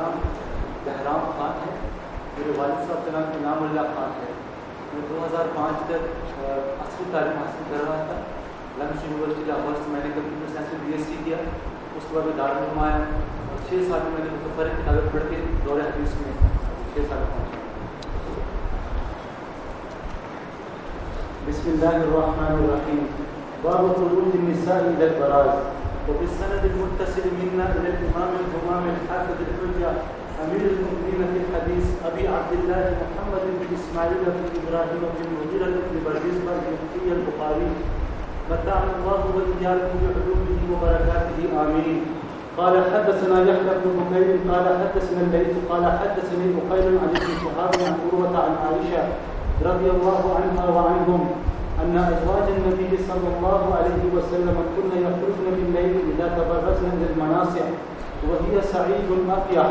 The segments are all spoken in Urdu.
نام بہرام خان ہے، میرے والد صاحب کا نام انعام اللہ خان ہے۔ میں دو ہزار پانچ تک اصلی تعلیم حاصل کر رہا تھا۔ لنچ یونیورسٹی لاہور سے میں نے کمپیوٹر سائنس میں بی ایس سی کیا۔ اس کے بعد میں دارالعلوم آیا۔ اور چھ سال میں میں نے متفرق کتابیں پڑھ کے دور حدیث میں چھ سال پہنچا۔ بسم الله الرحمن الرحيم باب خروج النساء الى البراز۔ وبالسند المتصل منا الى الامام الهمام الحافظ الحجه امير المؤمنين في الحديث ابي عبد الله محمد بن اسماعيل بن ابراهيم بن المغيرة بن برديسبر المفتي البخاري متعنا الله واياكم بعلومه وبركاته امين قال حدثنا يحيى بن بكير، قال حدثنا الليث، قال حدثني بخير عن ابن شهاب عن عروه عن عائشه رضي الله عنها وعنهم أن أزواج النبي صلى الله عليه وسلم كن يخرجن بالليل إذا تبرزن للمناصع وهي سعيد أفيح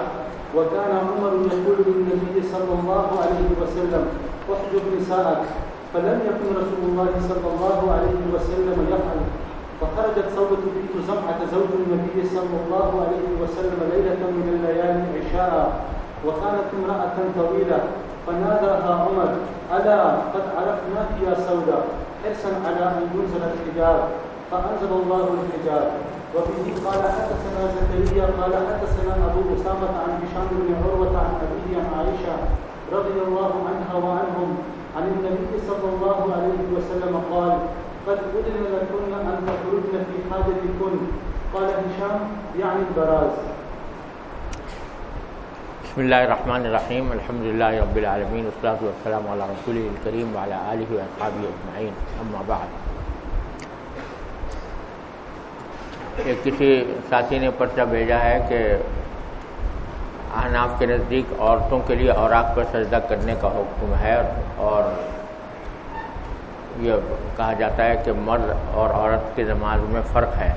وكان عمر يقول للنبي صلى الله عليه وسلم، احجب نساءك. فلم يكن رسول الله صلى الله عليه وسلم يفعل. فخرجت صوبة بنت زمعة زوج النبي صلى الله عليه وسلم ليلة من الليالي عشاء. وكانت امرأة طويلة. فناداها عمر، ألا، قد عرفناك يا سودة حرصا على أن ينزل الحجاب، فأنزل الله الحجاب. وفيه قال حدثنا زكريا، قال حدثنا أبو أسامة عن هشام بن عروة عن أبيه عن عائشة رضي الله عنها وعنهم، عن النبي صلى الله عليه وسلم قال قد أذن لكن أن تخرجن في حاجتكن قال هشام يعني البراز. بسم اللہ الرحمن الرحیم، الحمد للہ رب العالمین، والصلاة والسلام علی رسول الکریم وعلی آلہ و اجمعین، اما بعد۔ ایک کسی ساتھی نے پرچہ بھیجا ہے کہ احناف کے نزدیک عورتوں کے لیے اوراق پر سجدہ کرنے کا حکم ہے اور یہ کہا جاتا ہے کہ مرد اور عورت کے نماز میں فرق ہے۔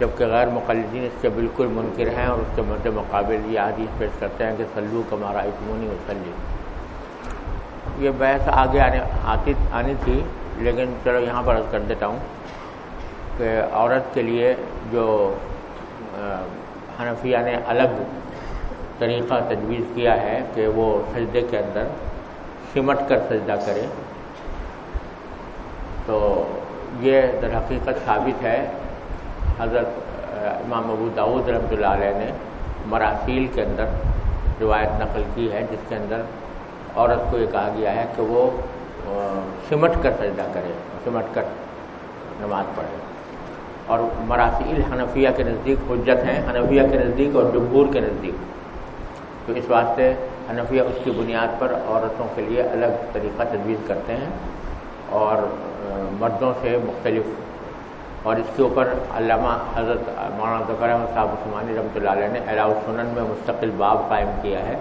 جبکہ غیر مقلدین اس کے بالکل منکر ہیں اور اس کے مد مقابل یہ حدیث پیش کرتے ہیں کہ سلو کمارا اتمونی وسلی یہ بحث آگے آنے آتی آنی تھی، لیکن چلو یہاں پر عرض کر دیتا ہوں کہ عورت کے لیے جو حنفیہ نے الگ طریقہ تجویز کیا ہے کہ وہ سجدے کے اندر سمٹ کر سجدہ کرے، تو یہ در حقیقت ثابت ہے حضرت امام ابو داود رحمۃ اللہ علیہ نے مراسیل کے اندر روایت نقل کی ہے، جس کے اندر عورت کو یہ کہا گیا ہے کہ وہ سمٹ کر سجدہ کرے سمٹ کر نماز پڑھے۔ اور مراسیل حنفیہ کے نزدیک حجت ہیں، حنفیہ کے نزدیک اور جمہور کے نزدیک۔ تو اس واسطے حنفیہ اس کی بنیاد پر عورتوں کے لیے الگ طریقہ تجویز کرتے ہیں اور مردوں سے مختلف اور اس کے اوپر علامہ حضرت مولانا ظفر احمد صاحب عثمانی رحمۃ اللہ علیہ نے علاؤ سنن میں مستقل باب قائم کیا ہے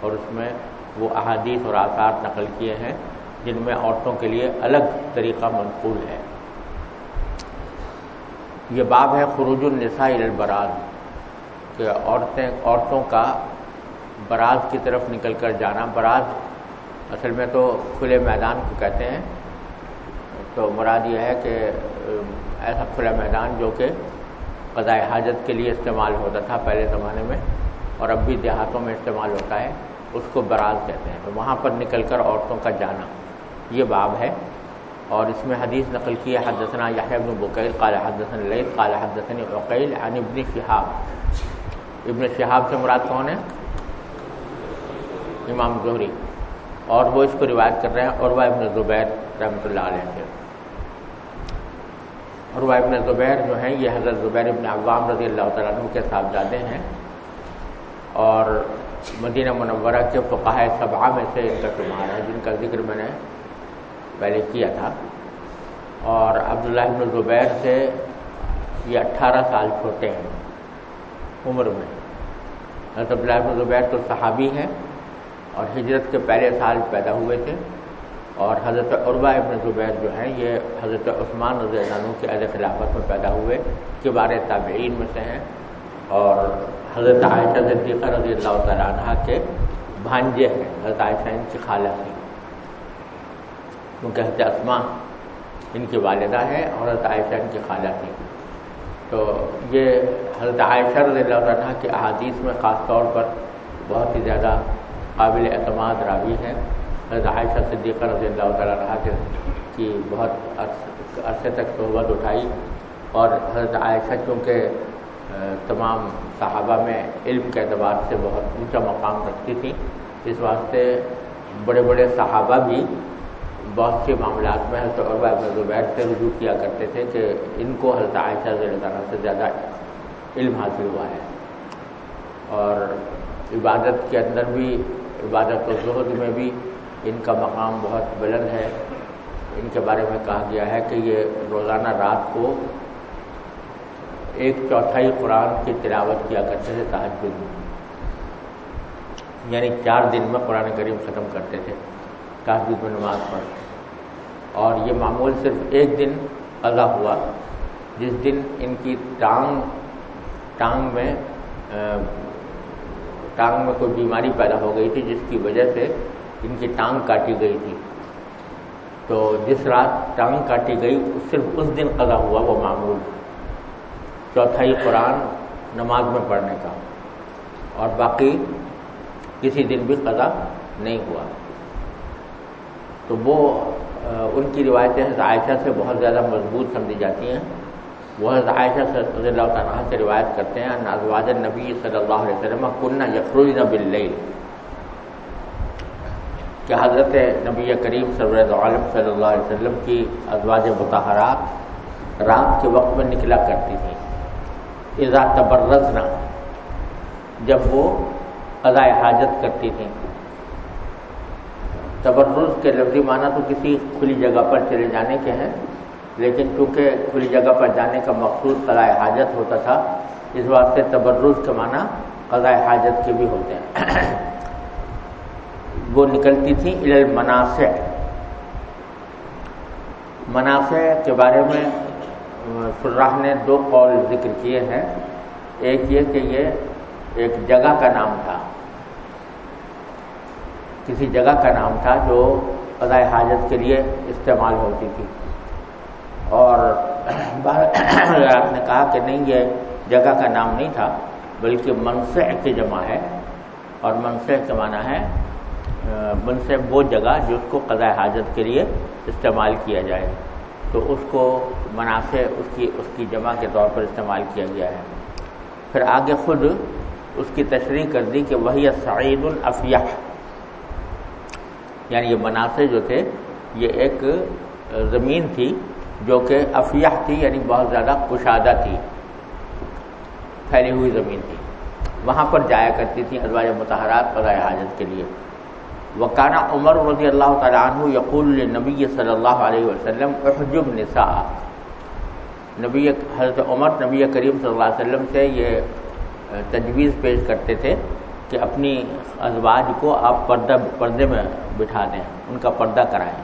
اور اس میں وہ احادیث اور آثار نقل کیے ہیں جن میں عورتوں کے لیے الگ طریقہ منقول ہے۔ یہ باب ہے خروج النساء البراز کہ عورتیں عورتوں کا براز کی طرف نکل کر جانا۔ براز اصل میں تو کھلے میدان کو کہتے ہیں۔ تو مراد یہ ہے کہ ایسا کھلا میدان جو کہ قضاء حاجت کے لیے استعمال ہوتا تھا پہلے زمانے میں اور اب بھی دیہاتوں میں استعمال ہوتا ہے، اس کو براز کہتے ہیں۔ تو وہاں پر نکل کر عورتوں کا جانا یہ باب ہے۔ اور اس میں حدیث نقل کی ہے، حدثنا یحیٰ ابن بکیل، قال حدثنا لیت قال حدثنی عقیل، عن ابن شہاب۔ ابن شہاب سے مراد کون ہے؟ امام ظہری اور وہ اس کو روایت کر رہے ہیں اور وہ ابن زبیر رحمۃ اللہ علیہ سے۔ اور ابن زبیر جو ہیں، یہ حضرت زبیر ابن عوام رضی اللہ تعالیٰ عنہ کے صاحبزادے ہیں۔ اور مدینہ منورہ کے فقاہ صبح میں سے ان کا شمار ہے جن کا ذکر میں نے پہلے کیا تھا۔ اور عبداللہ ابن زبیر سے یہ اٹھارہ سال چھوٹے ہیں عمر میں۔ حضرت عبداللہ ابن زبیر تو صحابی ہیں اور ہجرت کے پہلے سال پیدا ہوئے تھے۔ اور حضرت عربہ ابن زبیر جو ہیں، یہ حضرت عثمان رضی اللہ عنہ کے عہد خلافت میں پیدا ہوئے، کے بارے تابعین میں سے ہیں۔ اور حضرت عائشہ صدیقہ رضی اللہ تعالیٰ عنہ کے بھانجے ہیں، حضرت عائشہ ان کی خالہ تھی کیونکہ حضرت عثمان ان کی والدہ ہے اور حضرت عائشہ ان کی خالہ تھی تو یہ حضرت عائشہ رضی اللہ عنہ کے احادیث میں خاص طور پر بہت ہی زیادہ قابل اعتماد راوی ہے حضرت عائشہ صدیقہ رضی اللہ تعالیٰ عنہ کی بہت عرصے تک صحبت اٹھائی اور حضرت عائشہ چونکہ تمام صحابہ میں علم کے اعتبار سے بہت اونچا مقام رکھتی تھیں، اس واسطے بڑے بڑے صحابہ بھی بہت سے معاملات میں حضرت عربہ ابن زبیر سے رجوع کیا کرتے تھے کہ ان کو حضرت عائشہ رضی اللہ تعالیٰ سے زیادہ علم حاصل ہوا ہے۔ اور عبادت کے اندر بھی، عبادت و زہد میں بھی ان کا مقام بہت بلند ہے۔ ان کے بارے میں کہا گیا ہے کہ یہ روزانہ رات کو ایک چوتھائی قرآن کی تلاوت کیا کرتے تھے تحجد میں۔ یعنی چار دن میں قرآن کریم ختم کرتے تھے تحجد میں نماز پڑھ اور یہ معمول صرف ایک دن ادا ہوا، جس دن ان کی ٹانگ ٹانگ میں ٹانگ میں کوئی بیماری پیدا ہو گئی تھی، جس کی وجہ سے ان کی ٹانگ کاٹی گئی تھی۔ تو جس رات ٹانگ کاٹی گئی، صرف اس دن قضا ہوا، وہ معمول۔ چوتھائی قرآن نماز میں پڑھنے کا۔ اور باقی کسی دن بھی قضا نہیں ہوا۔ تو وہ، ان کی روایتیں عائشہ سے بہت زیادہ مضبوط سمجھی جاتی ہیں۔ وہ حضرت عائشہ صلی اللہ تعالیٰ سے روایت کرتے ہیں ازواج نبی صلی اللہ علیہ وسلم کنہ یخرجن باللیل۔ کہ حضرت نبی کریم صلی عالم صلی اللہ علیہ وسلم کی ازواج متحرات رات کے وقت میں نکلا کرتی تھیں۔ اذا تبرزنا، جب وہ ادائے حاجت کرتی تھیں۔ تبرز کے لفظی معنی تو کسی کھلی جگہ پر چلے جانے کے ہیں، لیکن چونکہ کھلی جگہ پر جانے کا مخصوص قضاء حاجت ہوتا تھا، اس واسطے تبرز کے معنی قضاء حاجت کے بھی ہوتے ہیں۔ وہ نکلتی تھیں المناسع منافع کے بارے میں، فراہ نے دو قول ذکر کیے ہیں۔ ایک یہ کہ یہ ایک جگہ کا نام تھا۔ کسی جگہ کا نام تھا جو قضاء حاجت کے لیے استعمال ہوتی تھی۔ اور آپ نے کہا کہ نہیں، یہ جگہ کا نام نہیں تھا، بلکہ منصع کی جمع ہے۔ اور منصع کے معنی ہے منصع وہ جگہ جس کو قضاء حاجت کے لیے استعمال کیا جائے۔ تو اس کو منافع، اس کی اس کی جمع کے طور پر استعمال کیا گیا ہے۔ پھر آگے خود اس کی تشریح کر دی کہ وہی سعید الافیہ۔ یعنی یہ منافع جو تھے، یہ ایک زمین تھی جو کہ افیہ تھی یعنی بہت زیادہ کشادہ تھی۔ پھیلی ہوئی زمین تھی۔ وہاں پر جایا کرتی تھیں، ازواج متحرات قضاء حاجت کے لیے۔ وکانہ عمر رضی اللہ تعالیٰ عنہ یقول نبی صلی اللہ علیہ وسلم، احجب نساء۔ نبی حضرت عمر، نبی کریم صلی اللہ علیہ وسلم سے یہ تجویز پیش کرتے تھے کہ اپنی ازواج کو آپ پردہ پردے میں بٹھا دیں، ان کا پردہ کرائیں۔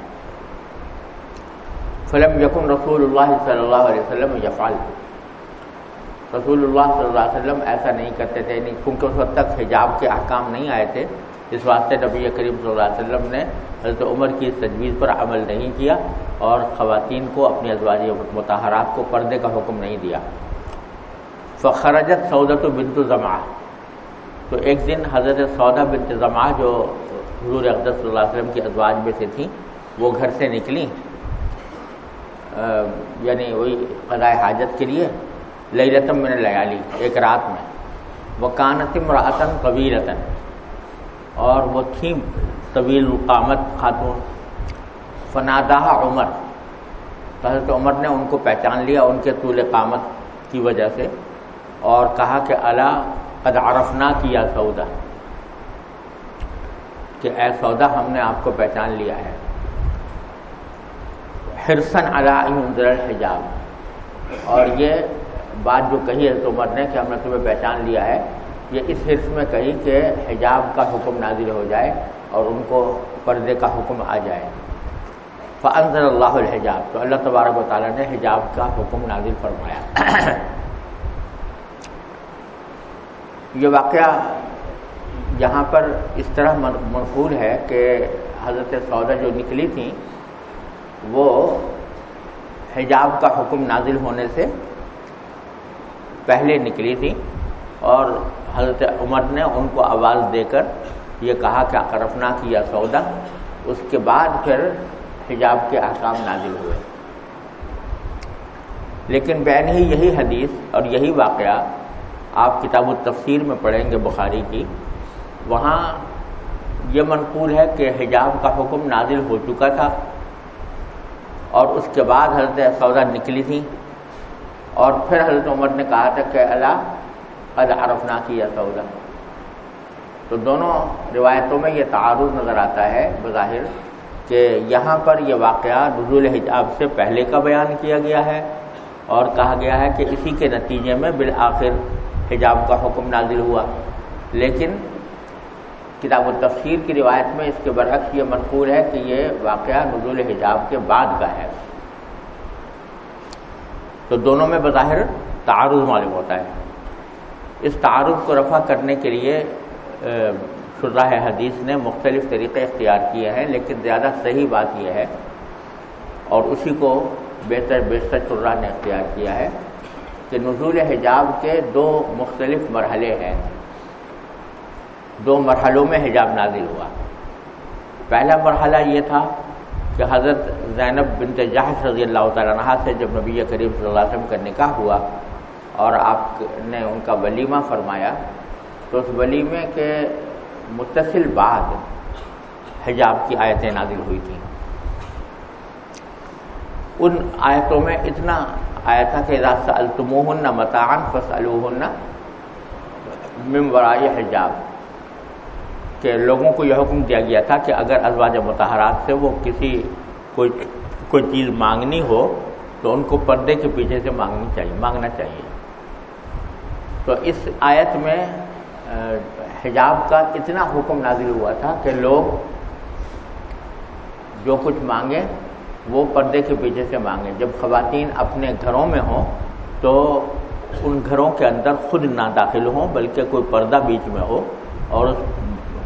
فلم یقن رسول اللہ صلی اللہ علیہ وسلم یفعل۔ رسول اللہ صلی اللہ علیہ وسلم ایسا نہیں کرتے تھے، نہیں، کیونکہ اس وقت تک حجاب کے احکام نہیں آئے تھے۔ اس واسطے نبی کریم صلی اللہ علیہ وسلم نے حضرت عمر کی تجویز پر عمل نہیں کیا اور خواتین کو اپنی ازواجی متحرات کو پردے کا حکم نہیں دیا۔ فخرجت سعودت و بنت زماں تو ایک دن حضرت سودا بنت زماں جو حضور اقدس صلی اللہ علیہ وسلم کی ازواج میں سے تھیں، وہ گھر سے نکلیں۔ یعنی وہی قضاء حاجت کے لیے لئی رتم میں نے لیالی ایک رات میں۔ وہ کانتم راتن طویلتاً اور وہ تھیں طویل القامت خاتون۔ فنادہ عمر۔ حضرت عمر نے ان کو پہچان لیا، ان کے طول قامت کی وجہ سے، اور کہا کہ اللہ قد عرفنا کیا سودا، کہ اے سودا ہم نے آپ کو پہچان لیا ہے۔ حرسن علی الحجاب۔ اور یہ بات جو کہی ہے عمر نے کہ ہم نے تمہیں پہچان لیا ہے یہ اس حرص میں کہی کہ حجاب کا حکم نازل ہو جائے اور ان کو پردے کا حکم آ جائے۔ فنظر اللہ الحجاب۔ تو اللہ تبارک و تعالیٰ نے حجاب کا حکم نازل فرمایا۔ یہ واقعہ جہاں پر اس طرح منقول ہے کہ حضرت سودا جو نکلی تھیں، وہ حجاب کا حکم نازل ہونے سے پہلے نکلی تھی اور حضرت عمر نے ان کو آواز دے کر یہ کہا کہ اقرفنا کیا سودا، اس کے بعد پھر حجاب کے احکام نازل ہوئے۔ لیکن بین ہی یہی حدیث اور یہی واقعہ آپ کتاب التفسیر میں پڑھیں گے بخاری کی، وہاں یہ منقول ہے کہ حجاب کا حکم نازل ہو چکا تھا اور اس کے بعد حضرت سودا نکلی تھی اور پھر حضرت عمر نے کہا تھا کہ اللہ قد عرفنا کی یا تو دونوں روایتوں میں یہ تعارض نظر آتا ہے بظاہر کہ یہاں پر یہ واقعہ نزول حجاب سے پہلے کا بیان کیا گیا ہے اور کہا گیا ہے کہ اسی کے نتیجے میں بالآخر حجاب کا حکم نازل ہوا۔ لیکن کتاب التفسیر کی روایت میں اس کے برعکس یہ منقول ہے کہ یہ واقعہ نزول حجاب کے بعد کا ہے۔ تو دونوں میں بظاہر تعارض معلوم ہوتا ہے۔ اس تعارف کو رفع کرنے کے لیے شراہ حدیث نے مختلف طریقے اختیار کیے ہیں، لیکن زیادہ صحیح بات یہ ہے، اور اسی کو بہتر، بیشتر شراہ نے اختیار کیا ہے کہ نزول حجاب کے دو مختلف مرحلے ہیں۔ دو مرحلوں میں حجاب نازل ہوا۔ پہلا مرحلہ یہ تھا کہ حضرت زینب بنت جہش رضی اللہ تعالیٰ عنہ سے جب نبی کریم صلی اللہ علیہ وسلم کا نکاح ہوا اور آپ نے ان کا ولیمہ فرمایا تو اس ولیمے کے متصل بعد حجاب کی آیتیں نازل ہوئی تھیں۔ ان آیتوں میں اتنا آیا تھا کہ راستہ التموہن متعن فص الوہن ممبرائے حجاب، کہ لوگوں کو یہ حکم دیا گیا تھا کہ اگر ازواج متحرات سے وہ کسی کوئی کوئی چیز مانگنی ہو تو ان کو پردے کے پیچھے سے مانگنی چاہیے، مانگنا چاہیے۔ تو اس آیت میں حجاب کا اتنا حکم نازل ہوا تھا کہ لوگ جو کچھ مانگیں وہ پردے کے پیچھے سے مانگیں جب خواتین اپنے گھروں میں ہوں تو ان گھروں کے اندر خود نہ داخل ہوں، بلکہ کوئی پردہ بیچ میں ہو اور اس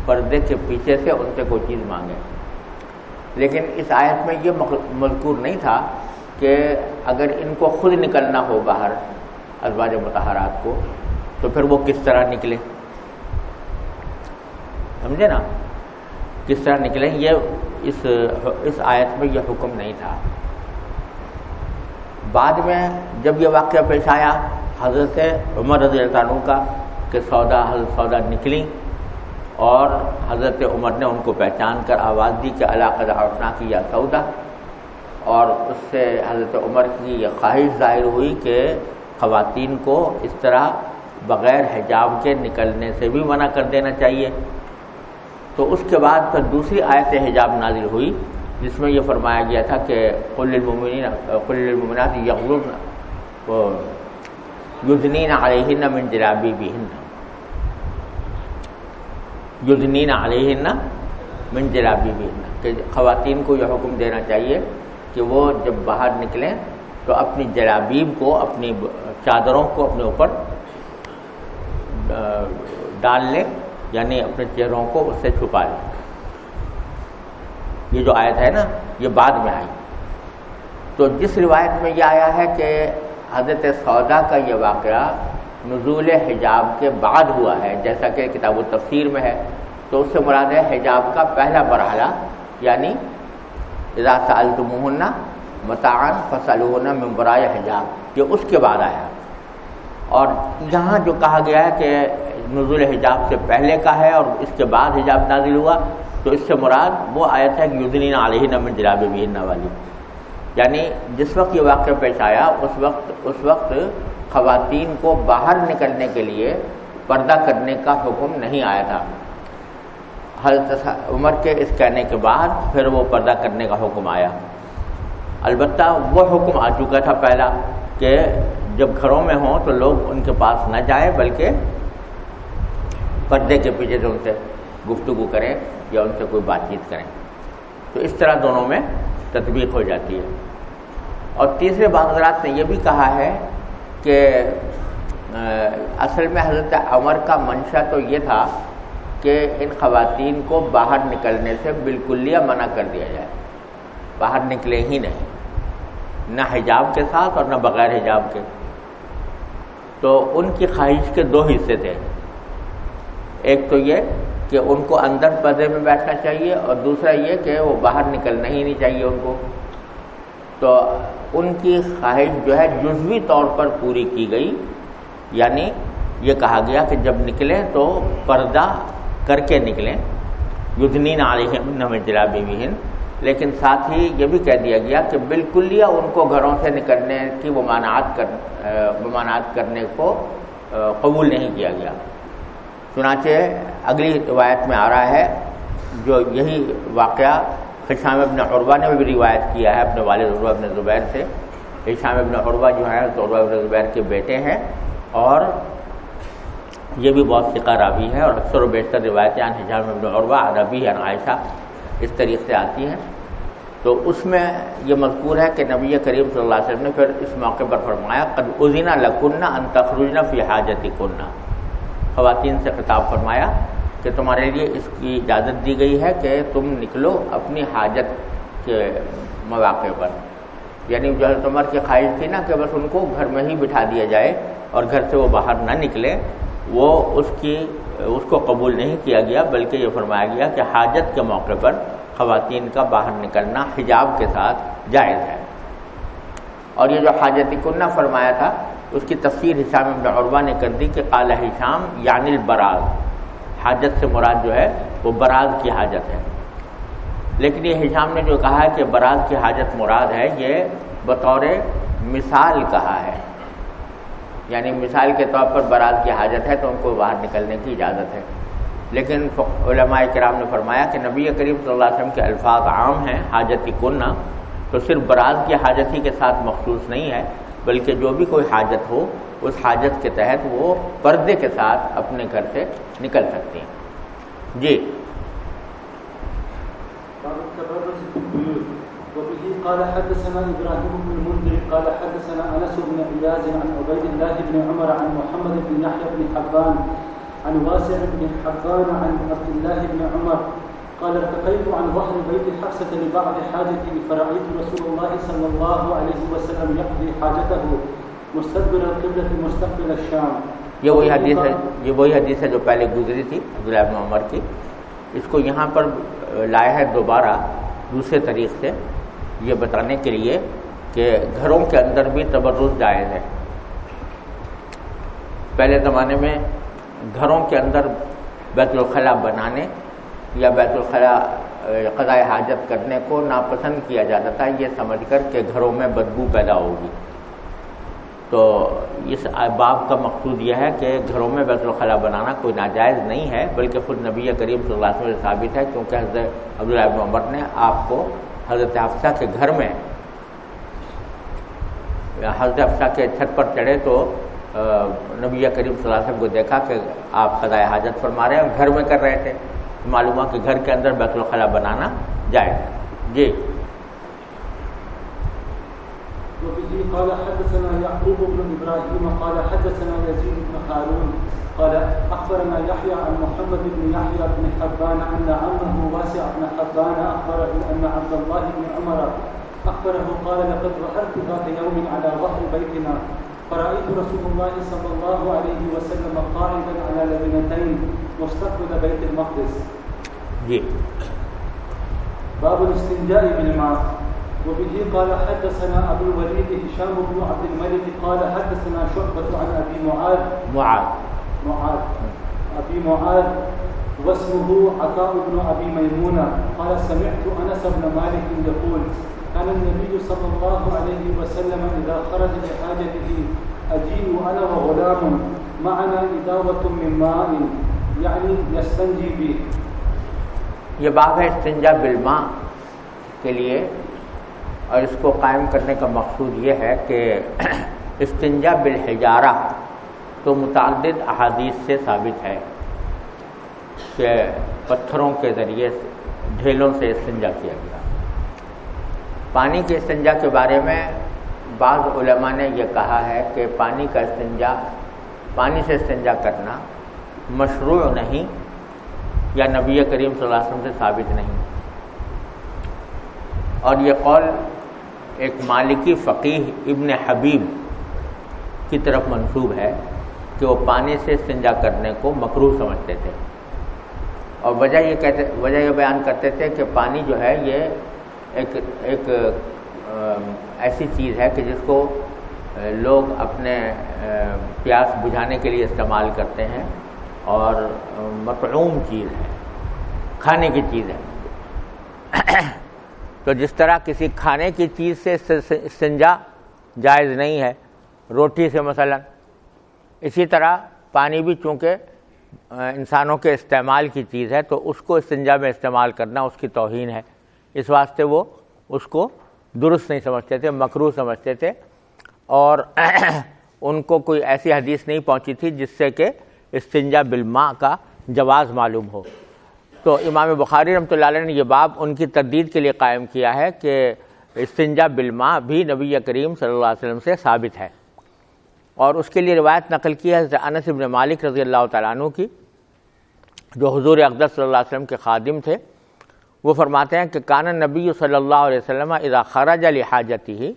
پردے کے پیچھے سے ان سے کوئی چیز مانگیں لیکن اس آیت میں یہ مذکور نہیں تھا کہ اگر ان کو خود نکلنا ہو باہر، ازواج متحرات کو تو پھر وہ کس طرح نکلیں سمجھے نا؟ کس طرح نکلیں یہ اس اس آیت میں یہ حکم نہیں تھا۔ بعد میں جب یہ واقعہ پیش آیا، حضرت عمر رضی اللہ عنہ کا کہ سودا، حضرت سودا نکلی اور حضرت عمر نے ان کو پہچان کر آواز دی کہ علاقہ عرفنا کی یا سودا۔ اور اس سے حضرت عمر کی یہ خواہش ظاہر ہوئی کہ خواتین کو اس طرح بغیر حجاب کے نکلنے سے بھی منع کر دینا چاہیے۔ تو اس کے بعد پھر دوسری آیت حجاب نازل ہوئی، جس میں یہ فرمایا گیا تھا کہ قل المومنین قل المومنات یغلبن یدنین علیہن من جرابی بہن یدنین علیہن من جرابی بہن کہ خواتین کو یہ حکم دینا چاہیے کہ وہ جب باہر نکلیں تو اپنی جرابیب کو، اپنی چادروں کو اپنے اوپر ڈال لیں یعنی اپنے چہروں کو اس سے چھپا لیں۔ یہ جو آیت ہے نا، یہ بعد میں آئی۔ تو جس روایت میں یہ آیا ہے کہ حضرت سودا کا یہ واقعہ نزول حجاب کے بعد ہوا ہے، جیسا کہ کتاب و تفسیر میں ہے، تو اس سے مراد ہے حجاب کا پہلا مرحلہ یعنی اذا سألتموہن متعن فسألوہن من برائے حجاب، یہ اس کے بعد آیا۔ اور یہاں جو کہا گیا ہے کہ نزول حجاب سے پہلے کا ہے اور اس کے بعد حجاب نازل ہوا، تو اس سے مراد وہ آیت ہے کہ یدنین علیہ نمن جراب بین والی یعنی جس وقت یہ واقعہ پیش آیا، اس وقت اس وقت خواتین کو باہر نکلنے کے لیے پردہ کرنے کا حکم نہیں آیا تھا۔ حضرت عمر کے اس کہنے کے بعد پھر وہ پردہ کرنے کا حکم آیا۔ البتہ وہ حکم آ چکا تھا پہلا کہ جب گھروں میں ہوں تو لوگ ان کے پاس نہ جائیں، بلکہ پردے کے پیچھے سے ان سے گفتگو کریں یا ان سے کوئی بات چیت کریں۔ تو اس طرح دونوں میں تطبیق ہو جاتی ہے۔ اور تیسرے حضرات نے یہ بھی کہا ہے کہ اصل میں حضرت عمر کا منشا تو یہ تھا کہ ان خواتین کو باہر نکلنے سے بالکل منع کر دیا جائے۔ باہر نکلے ہی نہیں۔ نہ حجاب کے ساتھ اور نہ بغیر حجاب کے۔ تو ان کی خواہش کے دو حصے تھے۔ ایک تو یہ کہ ان کو اندر پردے میں بیٹھنا چاہیے اور دوسرا یہ کہ وہ باہر نکلنا ہی نہیں چاہیے ان کو۔ تو ان کی خواہش جو ہے جزوی طور پر پوری کی گئی۔ یعنی یہ کہا گیا کہ جب نکلیں تو پردہ کر کے نکلیں۔ یدنین علیہم نم جلابی لیکن ساتھ ہی یہ بھی کہہ دیا گیا کہ بالکل یا ان کو گھروں سے نکلنے کی ممانعات کر ممانعات کرنے کو قبول نہیں کیا گیا۔ چنانچہ اگلی روایت میں آ رہا ہے جو یہی واقعہ حشام ابن عربہ نے بھی روایت کیا ہے اپنے والد عربہ ابن زبیر سے۔ حشام ابن عربہ جو ہے تو عربہ ابن زبیر کے بیٹے ہیں اور یہ بھی بہت فقہ راوی ہے اور اکثر و بیشتر روایتیں حشام ابن عربہ عربی عائشہ۔ اس طریقے سے آتی ہیں تو اس میں یہ مذکور ہے کہ نبی کریم صلی اللہ علیہ وسلم نے پھر اس موقع پر فرمایا، قد ازینہ لکنہ انتخرجنا فی حاجتی کنہ خواتین سے خطاب فرمایا کہ تمہارے لیے اس کی اجازت دی گئی ہے کہ تم نکلو اپنی حاجت کے مواقع پر۔ یعنی جو حضرت عمر کی خواہش تھی نا کہ بس ان کو گھر میں ہی بٹھا دیا جائے اور گھر سے وہ باہر نہ نکلے وہ اس کی، اس کو قبول نہیں کیا گیا، بلکہ یہ فرمایا گیا کہ حاجت کے موقع پر خواتین کا باہر نکلنا حجاب کے ساتھ جائز ہے۔ اور یہ جو حاجت کنہ فرمایا تھا، اس کی تفسیر حشام ابن عربہ نے کر دی کہ قال حشام یعنی البراز۔ حاجت سے مراد جو ہے، وہ براز کی حاجت ہے۔ لیکن یہ حشام نے جو کہا کہ براز کی حاجت مراد ہے، یہ بطور مثال کہا ہے۔ یعنی مثال کے طور پر براز کی حاجت ہے تو ان کو باہر نکلنے کی اجازت ہے۔ لیکن علماء کرام نے فرمایا کہ نبی کریم صلی اللہ علیہ وسلم کے الفاظ عام ہیں حاجتی کنہ تو صرف براز کی حاجت ہی کے ساتھ مخصوص نہیں ہے، بلکہ جو بھی کوئی حاجت ہو، اس حاجت کے تحت وہ پردے کے ساتھ اپنے گھر سے نکل سکتے ہیں۔ جی۔ قال حدثنا ابراهيم بن المنذر قال حدثنا انس بن اياز عن عبيد الله بن عمر عن محمد بن يحيى بن حبان عن واسع بن حبان عن عبد الله بن عمر قال ارتقيت عن ظهر بيت حفصة لبعض حاجتي فرأيت رسول الله صلى الله عليه وسلم يقضي حاجته مستقبل القبلة مستقبل الشام. یہ وہی حدیث ہے یہ وہی حدیث ہے جو پہلے گزری تھی عبداللہ بن عمر کی۔ اس کو یہاں پر لایا ہے دوبارہ دوسرے طریق سے۔ یہ بتانے کے لیے کہ گھروں کے اندر بھی تبرز جائز ہے۔ پہلے زمانے میں گھروں کے اندر بیت الخلاء بنانے یا بیت الخلاء قضاء حاجت کرنے کو ناپسند کیا جاتا تھا، یہ سمجھ کر کہ گھروں میں بدبو پیدا ہوگی۔ تو اس باب کا مقصود یہ ہے کہ گھروں میں بیت الخلاء بنانا کوئی ناجائز نہیں ہے، بلکہ خود نبی کریم صلی اللہ علیہ وسلم ثابت ہے، کیونکہ حضرت عبداللہ عمر نے آپ کو حضرت حفصہ کے گھر میں، حضرت حفصہ کے چھت پر چڑھے تو نبی کریم صلی اللہ علیہ وسلم کو دیکھا کہ آپ خدائے حاجت فرما رہے ہیں گھر میں کر رہے تھے۔ معلوم کہ گھر کے اندر بیت الخلا بنانا جائے جی۔ قال حدثنا يعقوب بن ابراهيم قال حدثنا يزيد بن هارون قال اخبرنا يحيى عن محمد بن يحيى بن حبان ان عمه واسع بن حبان اخبره ان عبد الله بن عمر اخبره قال لقد ظهرت ذات يوم على ظهر بيتنا فرأيت رسول الله صلى الله عليه وسلم قائدا على لبنتين مستقبل بيت المقدس. جي. باب الاستنجاء بالماء وبه قال حدثنا ابو الوليد هشام بن عبد الملك قال حدثنا شعبة عن ابي معاذ. معاذ. معاذ. ابي معاذ. واسمه عطاء بن ابي ميمونه قال سمعت انس بن مالك يقول كان النبي صلى الله عليه وسلم اذا خرج لحاجته اجيء انا وغلام. معنا اداوه من ماء. يعني يستنجي به. یہ باب ہے استنجا بالماء کے لیے اور اس کو قائم کرنے کا مقصود یہ ہے کہ استنجا بالحجارہ تو متعدد احادیث سے ثابت ہے کہ پتھروں کے ذریعے ڈھیلوں سے استنجا کیا گیا۔ پانی کے استنجا کے بارے میں بعض علماء نے یہ کہا ہے کہ پانی کا استنجا، پانی سے استنجا کرنا مشروع نہیں یا نبی کریم صلی اللہ علیہ وسلم سے ثابت نہیں۔ اور یہ قول ایک مالکی فقیح ابن حبیب کی طرف منسوب ہے کہ وہ پانی سے استنجا کرنے کو مکرو سمجھتے تھے۔ اور وجہ یہ کہتے وجہ یہ بیان کرتے تھے کہ پانی جو ہے یہ ایک ایک ایسی چیز ہے کہ جس کو لوگ اپنے پیاس بجھانے کے لیے استعمال کرتے ہیں اور مطعوم چیز ہے، کھانے کی چیز ہے۔ تو جس طرح کسی کھانے کی چیز سے استنجا جائز نہیں ہے، روٹی سے مثلا۔ اسی طرح پانی بھی چونکہ انسانوں کے استعمال کی چیز ہے، تو اس کو استنجا میں استعمال کرنا اس کی توہین ہے۔ اس واسطے وہ اس کو درست نہیں سمجھتے تھے مکرو سمجھتے تھے۔ اور ان کو کوئی ایسی حدیث نہیں پہنچی تھی جس سے کہ استنجا بالماء کا جواز معلوم ہو۔ تو امام بخاری رحمۃ اللہ علیہ نے یہ باب ان کی تردید کے لیے قائم کیا ہے کہ استنجا بالماء بھی نبی کریم صلی اللہ علیہ وسلم سے ثابت ہے۔ اور اس کے لیے روایت نقل کی ہے انس بن مالک رضی اللہ تعالیٰ عنہ کی، جو حضور اقدس صلی اللہ علیہ وسلم کے خادم تھے۔ وہ فرماتے ہیں کہ کان نبی صلی اللہ علیہ وسلم اذا خرج علی حاجتی ہی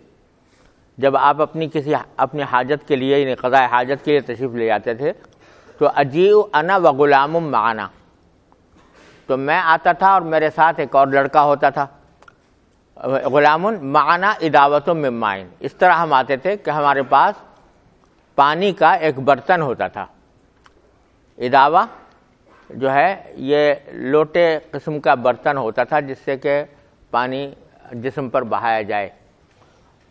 جب آپ اپنی کسی اپنی حاجت کے لیے یعنی قضاء حاجت کے لیے تشریف لے جاتے تھے، تو اجیو انا و غلام معنا۔ تو میں آتا تھا اور میرے ساتھ ایک اور لڑکا ہوتا تھا۔ غلام معنا اداوت و ممائن اس طرح ہم آتے تھے کہ ہمارے پاس پانی کا ایک برتن ہوتا تھا۔ اداوا جو ہے، یہ لوٹے قسم کا برتن ہوتا تھا جس سے کہ پانی جسم پر بہایا جائے۔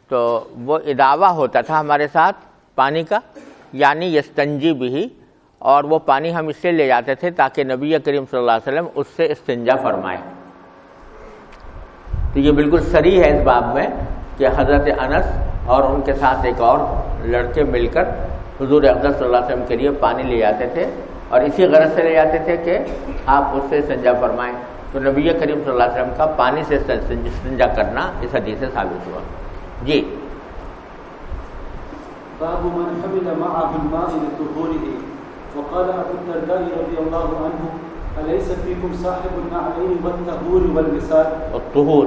تو وہ اداوا ہوتا تھا ہمارے ساتھ پانی کا یعنی یستنجی بھی۔ اور وہ پانی ہم اس سے لے جاتے تھے تاکہ نبی کریم صلی اللہ علیہ وسلم اس سے استنجا فرمائے۔ تو یہ بالکل سری ہے اس باب میں کہ حضرت انس اور ان کے ساتھ ایک اور لڑکے مل کر حضور اقدس صلی اللہ علیہ وسلم کے لیے پانی لے جاتے تھے اور اسی غرض سے لے جاتے تھے کہ آپ اس سے سنجا فرمائیں۔ تو نبی کریم صلی اللہ علیہ وسلم کا پانی سے سنجا کرنا اس حدیث سے ثابت ہوا۔ جی۔ باب من حمل معه الماء لطهوره وقال ابو الدرداء رضي الله عنه اليس فيكم صاحب النعلين والطهور والمساد والطهور.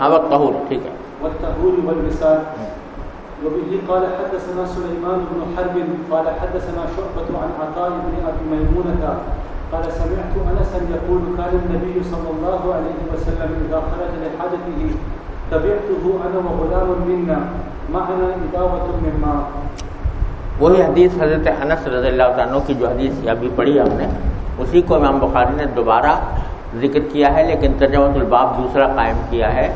ها والطهور ٹھیک ہے. والطهور والمساد وبه قال حدثنا سليمان بن حرب قال حدثنا شعبة عن عطاء بن ابي ميمونة قال سمعت انسا يقول كان النبي صلى الله عليه وسلم اذا خرج لحاجته تبعته انا وغلام منا معنا اداوة من ماء وہی حدیث حضرت انس رضی اللہ عنہ کی جو حدیث ابھی پڑھی ہم نے، اسی کو امام بخاری نے دوبارہ ذکر کیا ہے، لیکن ترجمۃ الباب دوسرا قائم کیا ہے،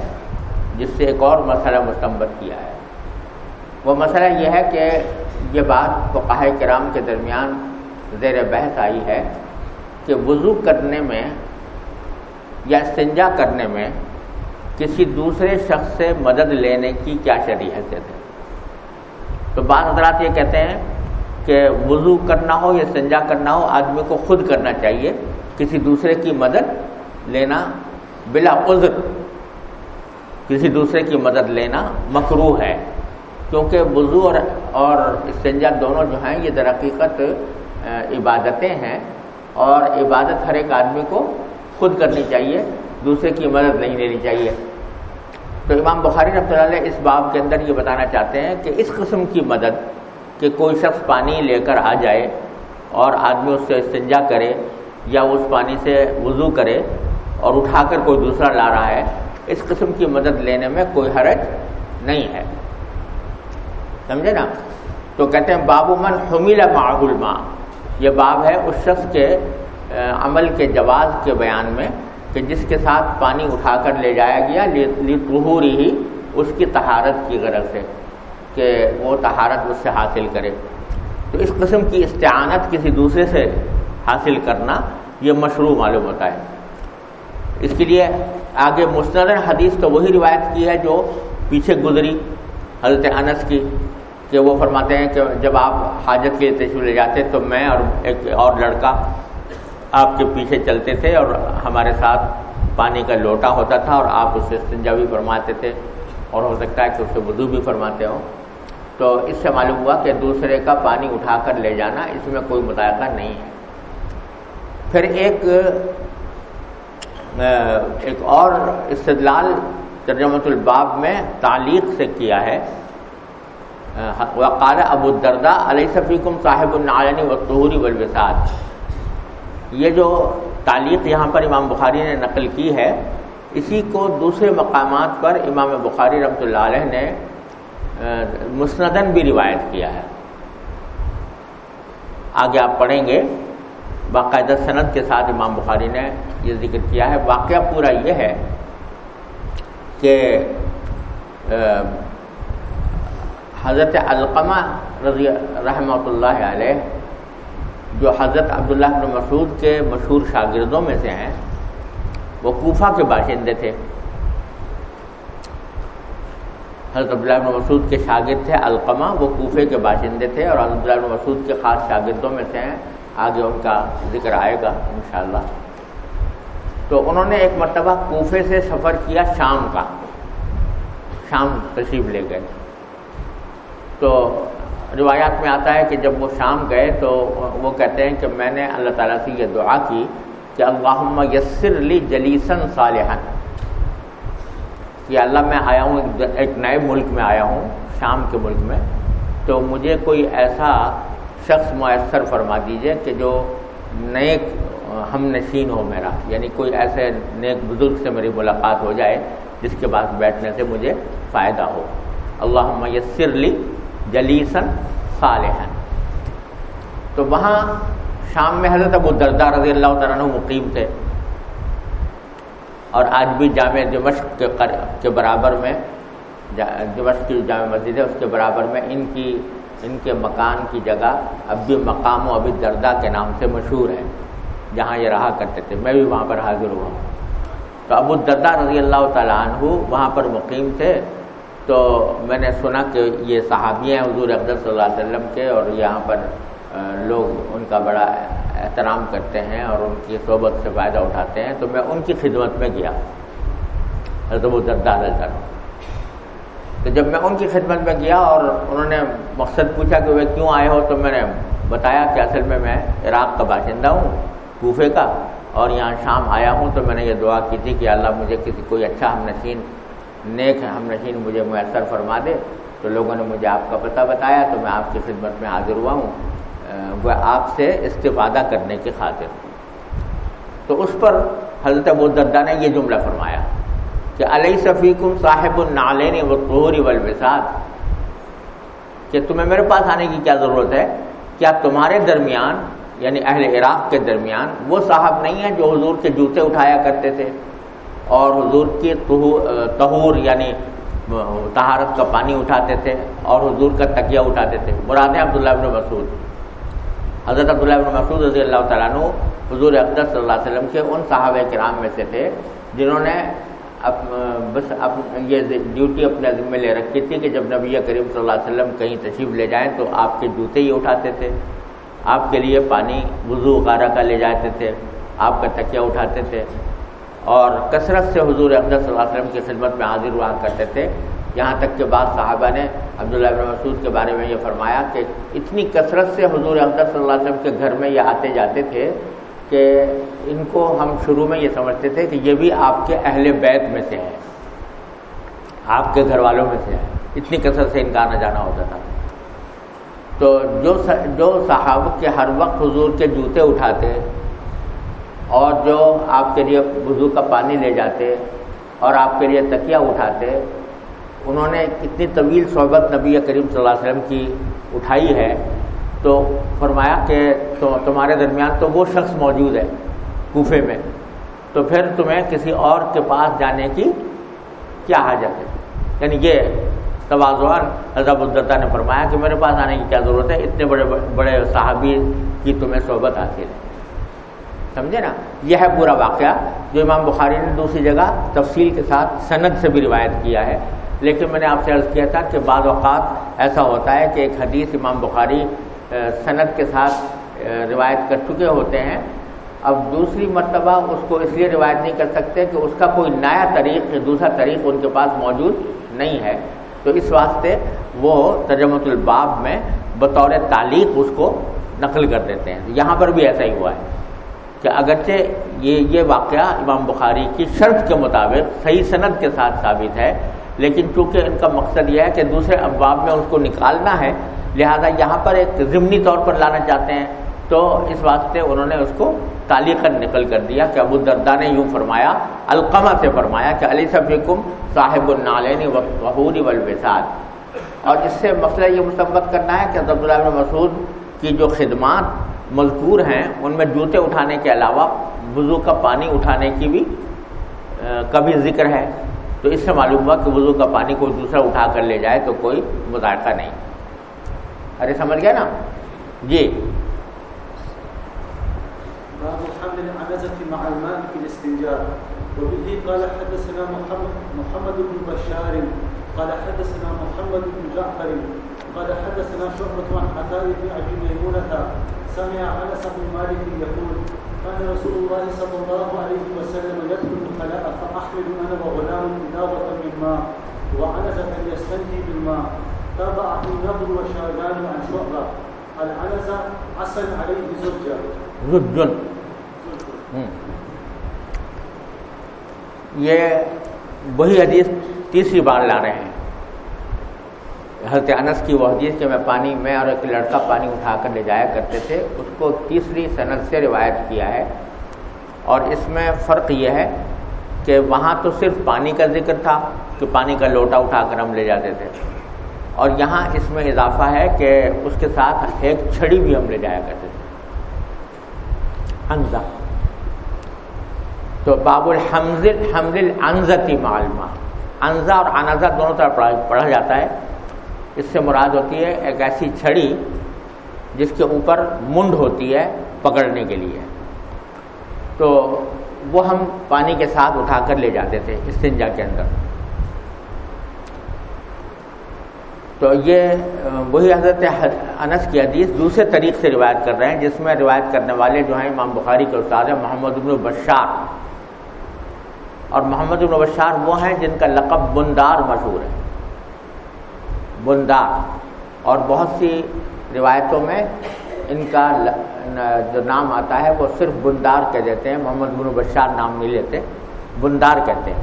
جس سے ایک اور مسئلہ مستمت کیا ہے۔ وہ مسئلہ یہ ہے کہ یہ بات فقاہ کرام کے درمیان زیر بحث آئی ہے کہ وضو کرنے میں یا استنجا کرنے میں کسی دوسرے شخص سے مدد لینے کی کیا شرعی حیثیت ہے۔ تو بعض حضرات یہ کہتے ہیں کہ وضو کرنا ہو یا سنجا کرنا ہو، آدمی کو خود کرنا چاہیے، کسی دوسرے کی مدد لینا بلا عذر۔ کسی دوسرے کی مدد لینا مکرو ہے۔ کیونکہ وضو اور اور استنجا دونوں جو ہیں، یہ در حقیقت عبادتیں ہیں۔ اور عبادت ہر ایک آدمی کو خود کرنی چاہیے، دوسرے کی مدد نہیں لینی چاہیے۔ تو امام بخاری رحمۃ اللہ علیہ اس باب کے اندر یہ بتانا چاہتے ہیں کہ اس قسم کی مدد کہ کوئی شخص پانی لے کر آ جائے اور آدمی اس سے استنجا کرے یا اس پانی سے وضو کرے اور اٹھا کر کوئی دوسرا لا رہا ہے، اس قسم کی مدد لینے میں کوئی حرج نہیں ہے۔ سمجھے نا؟ تو کہتے ہیں باب من حمیل معہ الماء۔ یہ باب ہے اس شخص کے عمل کے جواز کے بیان میں۔ کہ جس کے ساتھ پانی اٹھا کر لے جایا گیا لہوری ہی اس کی تہارت کی غرض سے کہ وہ تہارت اس سے حاصل کرے۔ تو اس قسم کی استعانت کسی دوسرے سے حاصل کرنا یہ مشروع معلوم ہوتا ہے۔ اس کے لیے آگے مستند حدیث تو وہی روایت کی ہے جو پیچھے گزری حضرت انس کی، کہ وہ فرماتے ہیں کہ جب آپ حاجت کے لیے تشریف لے جاتے تو میں اور ایک اور لڑکا آپ کے پیچھے چلتے تھے اور ہمارے ساتھ پانی کا لوٹا ہوتا تھا اور آپ اس سے استنجا بھی فرماتے تھے اور ہو سکتا ہے کہ اس سے وضو بھی فرماتے ہوں۔ تو اس سے معلوم ہوا کہ دوسرے کا پانی اٹھا کر لے جانا اس میں کوئی مطالعہ نہیں ہے۔ پھر ایک ایک اور استدلال ترجمت الباب میں تعلیق سے کیا ہے۔ وقال ابو الدردہ علیہ صفیکم صاحب النعلنی و طوری والوساد؟ یہ جو تعلیق یہاں پر امام بخاری نے نقل کی ہے، اسی کو دوسرے مقامات پر امام بخاری رحمۃ اللہ علیہ نے مسندن بھی روایت کیا ہے۔ آگے آپ پڑھیں گے۔ باقاعدہ صنعت کے ساتھ امام بخاری نے یہ ذکر کیا ہے۔ واقعہ پورا یہ ہے کہ حضرت علقمہ رضی رحمۃ اللہ علیہ جو حضرت عبداللہ بن مسعود کے مشہور شاگردوں میں سے ہیں، وہ کوفہ کے باشندے تھے۔ حضرت عبداللہ بن مسعود کے شاگرد تھے القمہ، وہ کوفے کے باشندے تھے اور حضرت عبداللہ بن مسعود کے خاص شاگردوں میں سے ہیں۔ آگے ان کا ذکر آئے گا انشاءاللہ۔ تو انہوں نے ایک مرتبہ کوفے سے سفر کیا شام کا، شام تشریف لے گئے۔ تو روایات میں آتا ہے کہ جب وہ شام گئے تو وہ کہتے ہیں کہ میں نے اللہ تعالیٰ سے یہ دعا کی کہ اللہم یسر لی جلیسن صالحن کہ اللہ میں آیا ہوں، ایک نئے ملک میں آیا ہوں، شام کے ملک میں۔ تو مجھے کوئی ایسا شخص میسر فرما دیجیے کہ جو نیک ہم نشین ہو میرا یعنی کوئی ایسے نیک بزرگ سے میری ملاقات ہو جائے جس کے پاس بیٹھنے سے مجھے فائدہ ہو۔ اللہ میسر لی جلیسن صالحن تو وہاں شام میں حضرت ابو دردار رضی اللہ تعالیٰ مقیم تھے۔ اور آج بھی جامع دمشق کے برابر میں دمشق کی جامع مسجد ہے، اس کے برابر میں ان کی، ان کے مکان کی جگہ اب بھی مقام و ابھی دردہ کے نام سے مشہور ہے، جہاں یہ رہا کرتے تھے۔ میں بھی وہاں پر حاضر ہوا۔ تو ابو الدردہ رضی اللہ تعالیٰ عنہ وہاں پر مقیم تھے۔ تو میں نے سنا کہ یہ صحابی ہیں حضور اقدر صلی اللہ علیہ وسلم کے اور یہاں پر لوگ ان کا بڑا احترام کرتے ہیں اور ان کی صحبت سے فائدہ اٹھاتے ہیں، تو میں ان کی خدمت میں گیا، حضرت ابو تو جب میں ان کی خدمت میں گیا اور انہوں نے مقصد پوچھا کہ وہ کیوں آئے ہو، تو میں نے بتایا کہ اصل میں میں عراق کا باشندہ ہوں، کوفے کا، اور یہاں شام آیا ہوں، تو میں نے یہ دعا کی تھی کہ اللہ مجھے کسی کوئی اچھا ہم نشین نیک ہم نشین مجھے میسر فرما دے۔ تو لوگوں نے مجھے آپ کا پتہ بتایا، تو میں آپ کی خدمت میں حاضر ہوا ہوں۔ وہ آپ سے استفادہ کرنے کی خاطر۔ تو اس پر حضرت ابو دردہ نے یہ جملہ فرمایا کہ علیہ صفیقم صاحب النالین و طوری والوساد۔ کہ تمہیں میرے پاس آنے کی کیا ضرورت ہے؟ کیا تمہارے درمیان یعنی اہل عراق کے درمیان وہ صاحب نہیں ہیں جو حضور کے جوتے اٹھایا کرتے تھے؟ اور حضور کی تہور یعنی تہارت کا پانی اٹھاتے تھے اور حضور کا تکیہ اٹھاتے تھے۔ مراد عبداللہ ابن مسعود۔ حضرت عبداللہ ابن مسعود رضی اللہ تعالیٰ عنہ حضور اقدس صلی اللہ علیہ وسلم کے ان صحابہ کرام میں سے تھے جنہوں نے بس یہ ڈیوٹی اپنے ذمہ لے رکھی تھی کہ جب نبی کریم صلی اللہ علیہ وسلم کہیں تشریف لے جائیں تو آپ کے جوتے ہی اٹھاتے تھے۔ آپ کے لیے پانی وضو وغیرہ کا لے جاتے تھے، آپ کا تکیہ اٹھاتے تھے۔ اور کثرت سے حضور اقدس صلی اللہ علیہ وسلم کی خدمت میں حاضر ہوا کرتے تھے۔ یہاں تک کہ بعض صحابہ نے عبداللہ ابن مسعود کے بارے میں یہ فرمایا کہ اتنی کثرت سے حضور اقدس صلی اللہ علیہ وسلم کے گھر میں یہ آتے جاتے تھے کہ ان کو ہم شروع میں یہ سمجھتے تھے کہ یہ بھی آپ کے اہل بیت میں سے ہے آپ کے گھر والوں میں سے ہے اتنی کثرت سے ان کا آنا جانا ہوتا تھا۔ تو جو جو صحابہ کے ہر وقت حضور کے جوتے اٹھاتے اور جو آپ کے لیے وضو کا پانی لے جاتے اور آپ کے لیے تکیہ اٹھاتے، انہوں نے اتنی طویل صحبت نبی کریم صلی اللہ علیہ وسلم کی اٹھائی ہے، تو فرمایا کہ تو تمہارے درمیان تو وہ شخص موجود ہے کوفے میں، تو پھر تمہیں کسی اور کے پاس جانے کی کیا حاجت ہے؟ یعنی یہ توازوان حضرت الدردہ نے فرمایا کہ میرے پاس آنے کی کیا ضرورت ہے؟ اتنے بڑے بڑے صحابی کی تمہیں صحبت حاصل ہے۔ سمجھے نا؟ یہ ہے پورا واقعہ جو امام بخاری نے دوسری جگہ تفصیل کے ساتھ سند سے بھی روایت کیا ہے۔ لیکن میں نے آپ سے عرض کیا تھا کہ بعض اوقات ایسا ہوتا ہے کہ ایک حدیث امام بخاری سند کے ساتھ روایت کر چکے ہوتے ہیں۔ اب دوسری مرتبہ اس کو اس لیے روایت نہیں کر سکتے کہ اس کا کوئی نیا طریق دوسرا طریق ان کے پاس موجود نہیں ہے۔ تو اس واسطے وہ ترجمت الباب میں بطور تعلیق اس کو نقل کر دیتے ہیں۔ یہاں پر بھی ایسا ہی ہوا ہے۔ کہ اگرچہ یہ یہ واقعہ امام بخاری کی شرط کے مطابق صحیح صنعت کے ساتھ ثابت ہے، لیکن چونکہ ان کا مقصد یہ ہے کہ دوسرے ابواب میں اس کو نکالنا ہے، لہذا یہاں پر ایک ضمنی طور پر لانا چاہتے ہیں، تو اس واسطے انہوں نے اس کو تالیقن نقل کر دیا کہ ابو دردا نے یوں فرمایا، القمہ سے فرمایا کہ علی صفم صاحب النالین وحوری والوساد اور اس سے مسئلہ یہ مستمت کرنا ہے کہ عبداللہ بن مسعود کی جو خدمات مذکور ہیں، ان میں جوتے اٹھانے کے علاوہ وضو کا پانی اٹھانے کی بھی کا بھی ذکر ہے۔ تو اس سے معلوم ہوا کہ وضو کا پانی کوئی دوسرا اٹھا کر لے جائے تو کوئی مذائقہ نہیں۔ ارے سمجھ گیا نا؟ جی۔ وبه قال حدثنا محمد محمد بن بشار، قال حدثنا محمد بن جعفر قال حدثنا شعبة عن عطاء بن ابي ميمونة سمع انس بن مالك يقول كان رسول الله صلى الله عليه وسلم يدخل الخلاء فاحمل انا وغلام انابة من ماء وعنزة يستنجي بالماء. تابعه النضر وشاذان عن شعبة. العنزة عسل عليه زجة رجن یہ وہی حدیث تیسری بار لا رہے ہیں۔ حضرت انس کی وہ حدیث کہ میں پانی میں اور ایک لڑکا پانی اٹھا کر لے جایا کرتے تھے، اس کو تیسری صنعت سے روایت کیا ہے۔ اور اس میں فرق یہ ہے کہ وہاں تو صرف پانی کا ذکر تھا کہ پانی کا لوٹا اٹھا کر ہم لے جاتے تھے۔ اور یہاں اس میں اضافہ ہے کہ اس کے ساتھ ایک چھڑی بھی ہم لے جایا کرتے تھے۔ انزا تو باب الحمز حمز الانزتی معلومہ۔ انزا اور انزا دونوں طرح پڑھا جاتا ہے۔ اس سے مراد ہوتی ہے ایک ایسی چھڑی جس کے اوپر منڈ ہوتی ہے پکڑنے کے لیے۔ تو وہ ہم پانی کے ساتھ اٹھا کر لے جاتے تھے استنجا کے اندر۔ تو یہ، وہی حضرت انس کی حدیث دوسرے طریق سے روایت کر رہے ہیں، جس میں روایت کرنے والے جو ہیں امام بخاری کے استاد ہیں، محمد ابن بشار۔ اور محمد ابن بشار وہ ہیں جن کا لقب بندار مشہور ہے۔ بندار اور بہت سی روایتوں میں ان کا جو نام آتا ہے وہ صرف بندار کہہ دیتے ہیں، محمد ابن بشار نام نہیں لیتے، بندار کہتے ہیں۔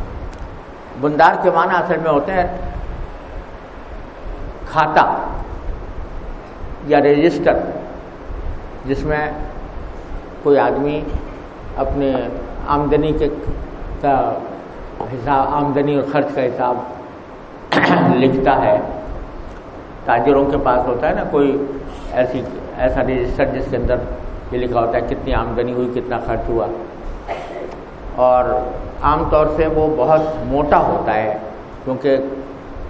بندار کے معنی اصل میں ہوتے ہیں کھاتا یا رجسٹر، جس میں کوئی آدمی اپنے آمدنی کے کا حساب، آمدنی اور خرچ کا حساب لکھتا ہے۔ تاجروں کے پاس ہوتا ہے نا، کوئی ایسی، ایسا رجسٹر جس کے اندر یہ لکھا ہوتا ہے کتنی آمدنی ہوئی، کتنا خرچ ہوا۔ اور عام طور سے وہ بہت موٹا ہوتا ہے، کیونکہ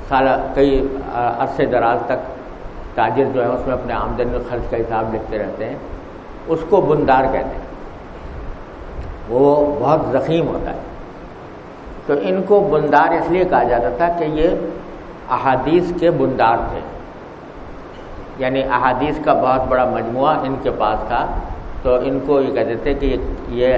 سالہ، کئی عرصے دراز تک تاجر جو ہے، اس میں اپنے آمدنی خرچ کا حساب لکھتے رہتے ہیں۔ اس کو بندار کہتے ہیں۔ وہ بہت زخیم ہوتا ہے۔ تو ان کو بندار اس لیے کہا جاتا تھا کہ یہ احادیث کے بندار تھے۔ یعنی احادیث کا بہت بڑا مجموعہ ان کے پاس تھا، تو ان کو یہ کہتے تھے کہ یہ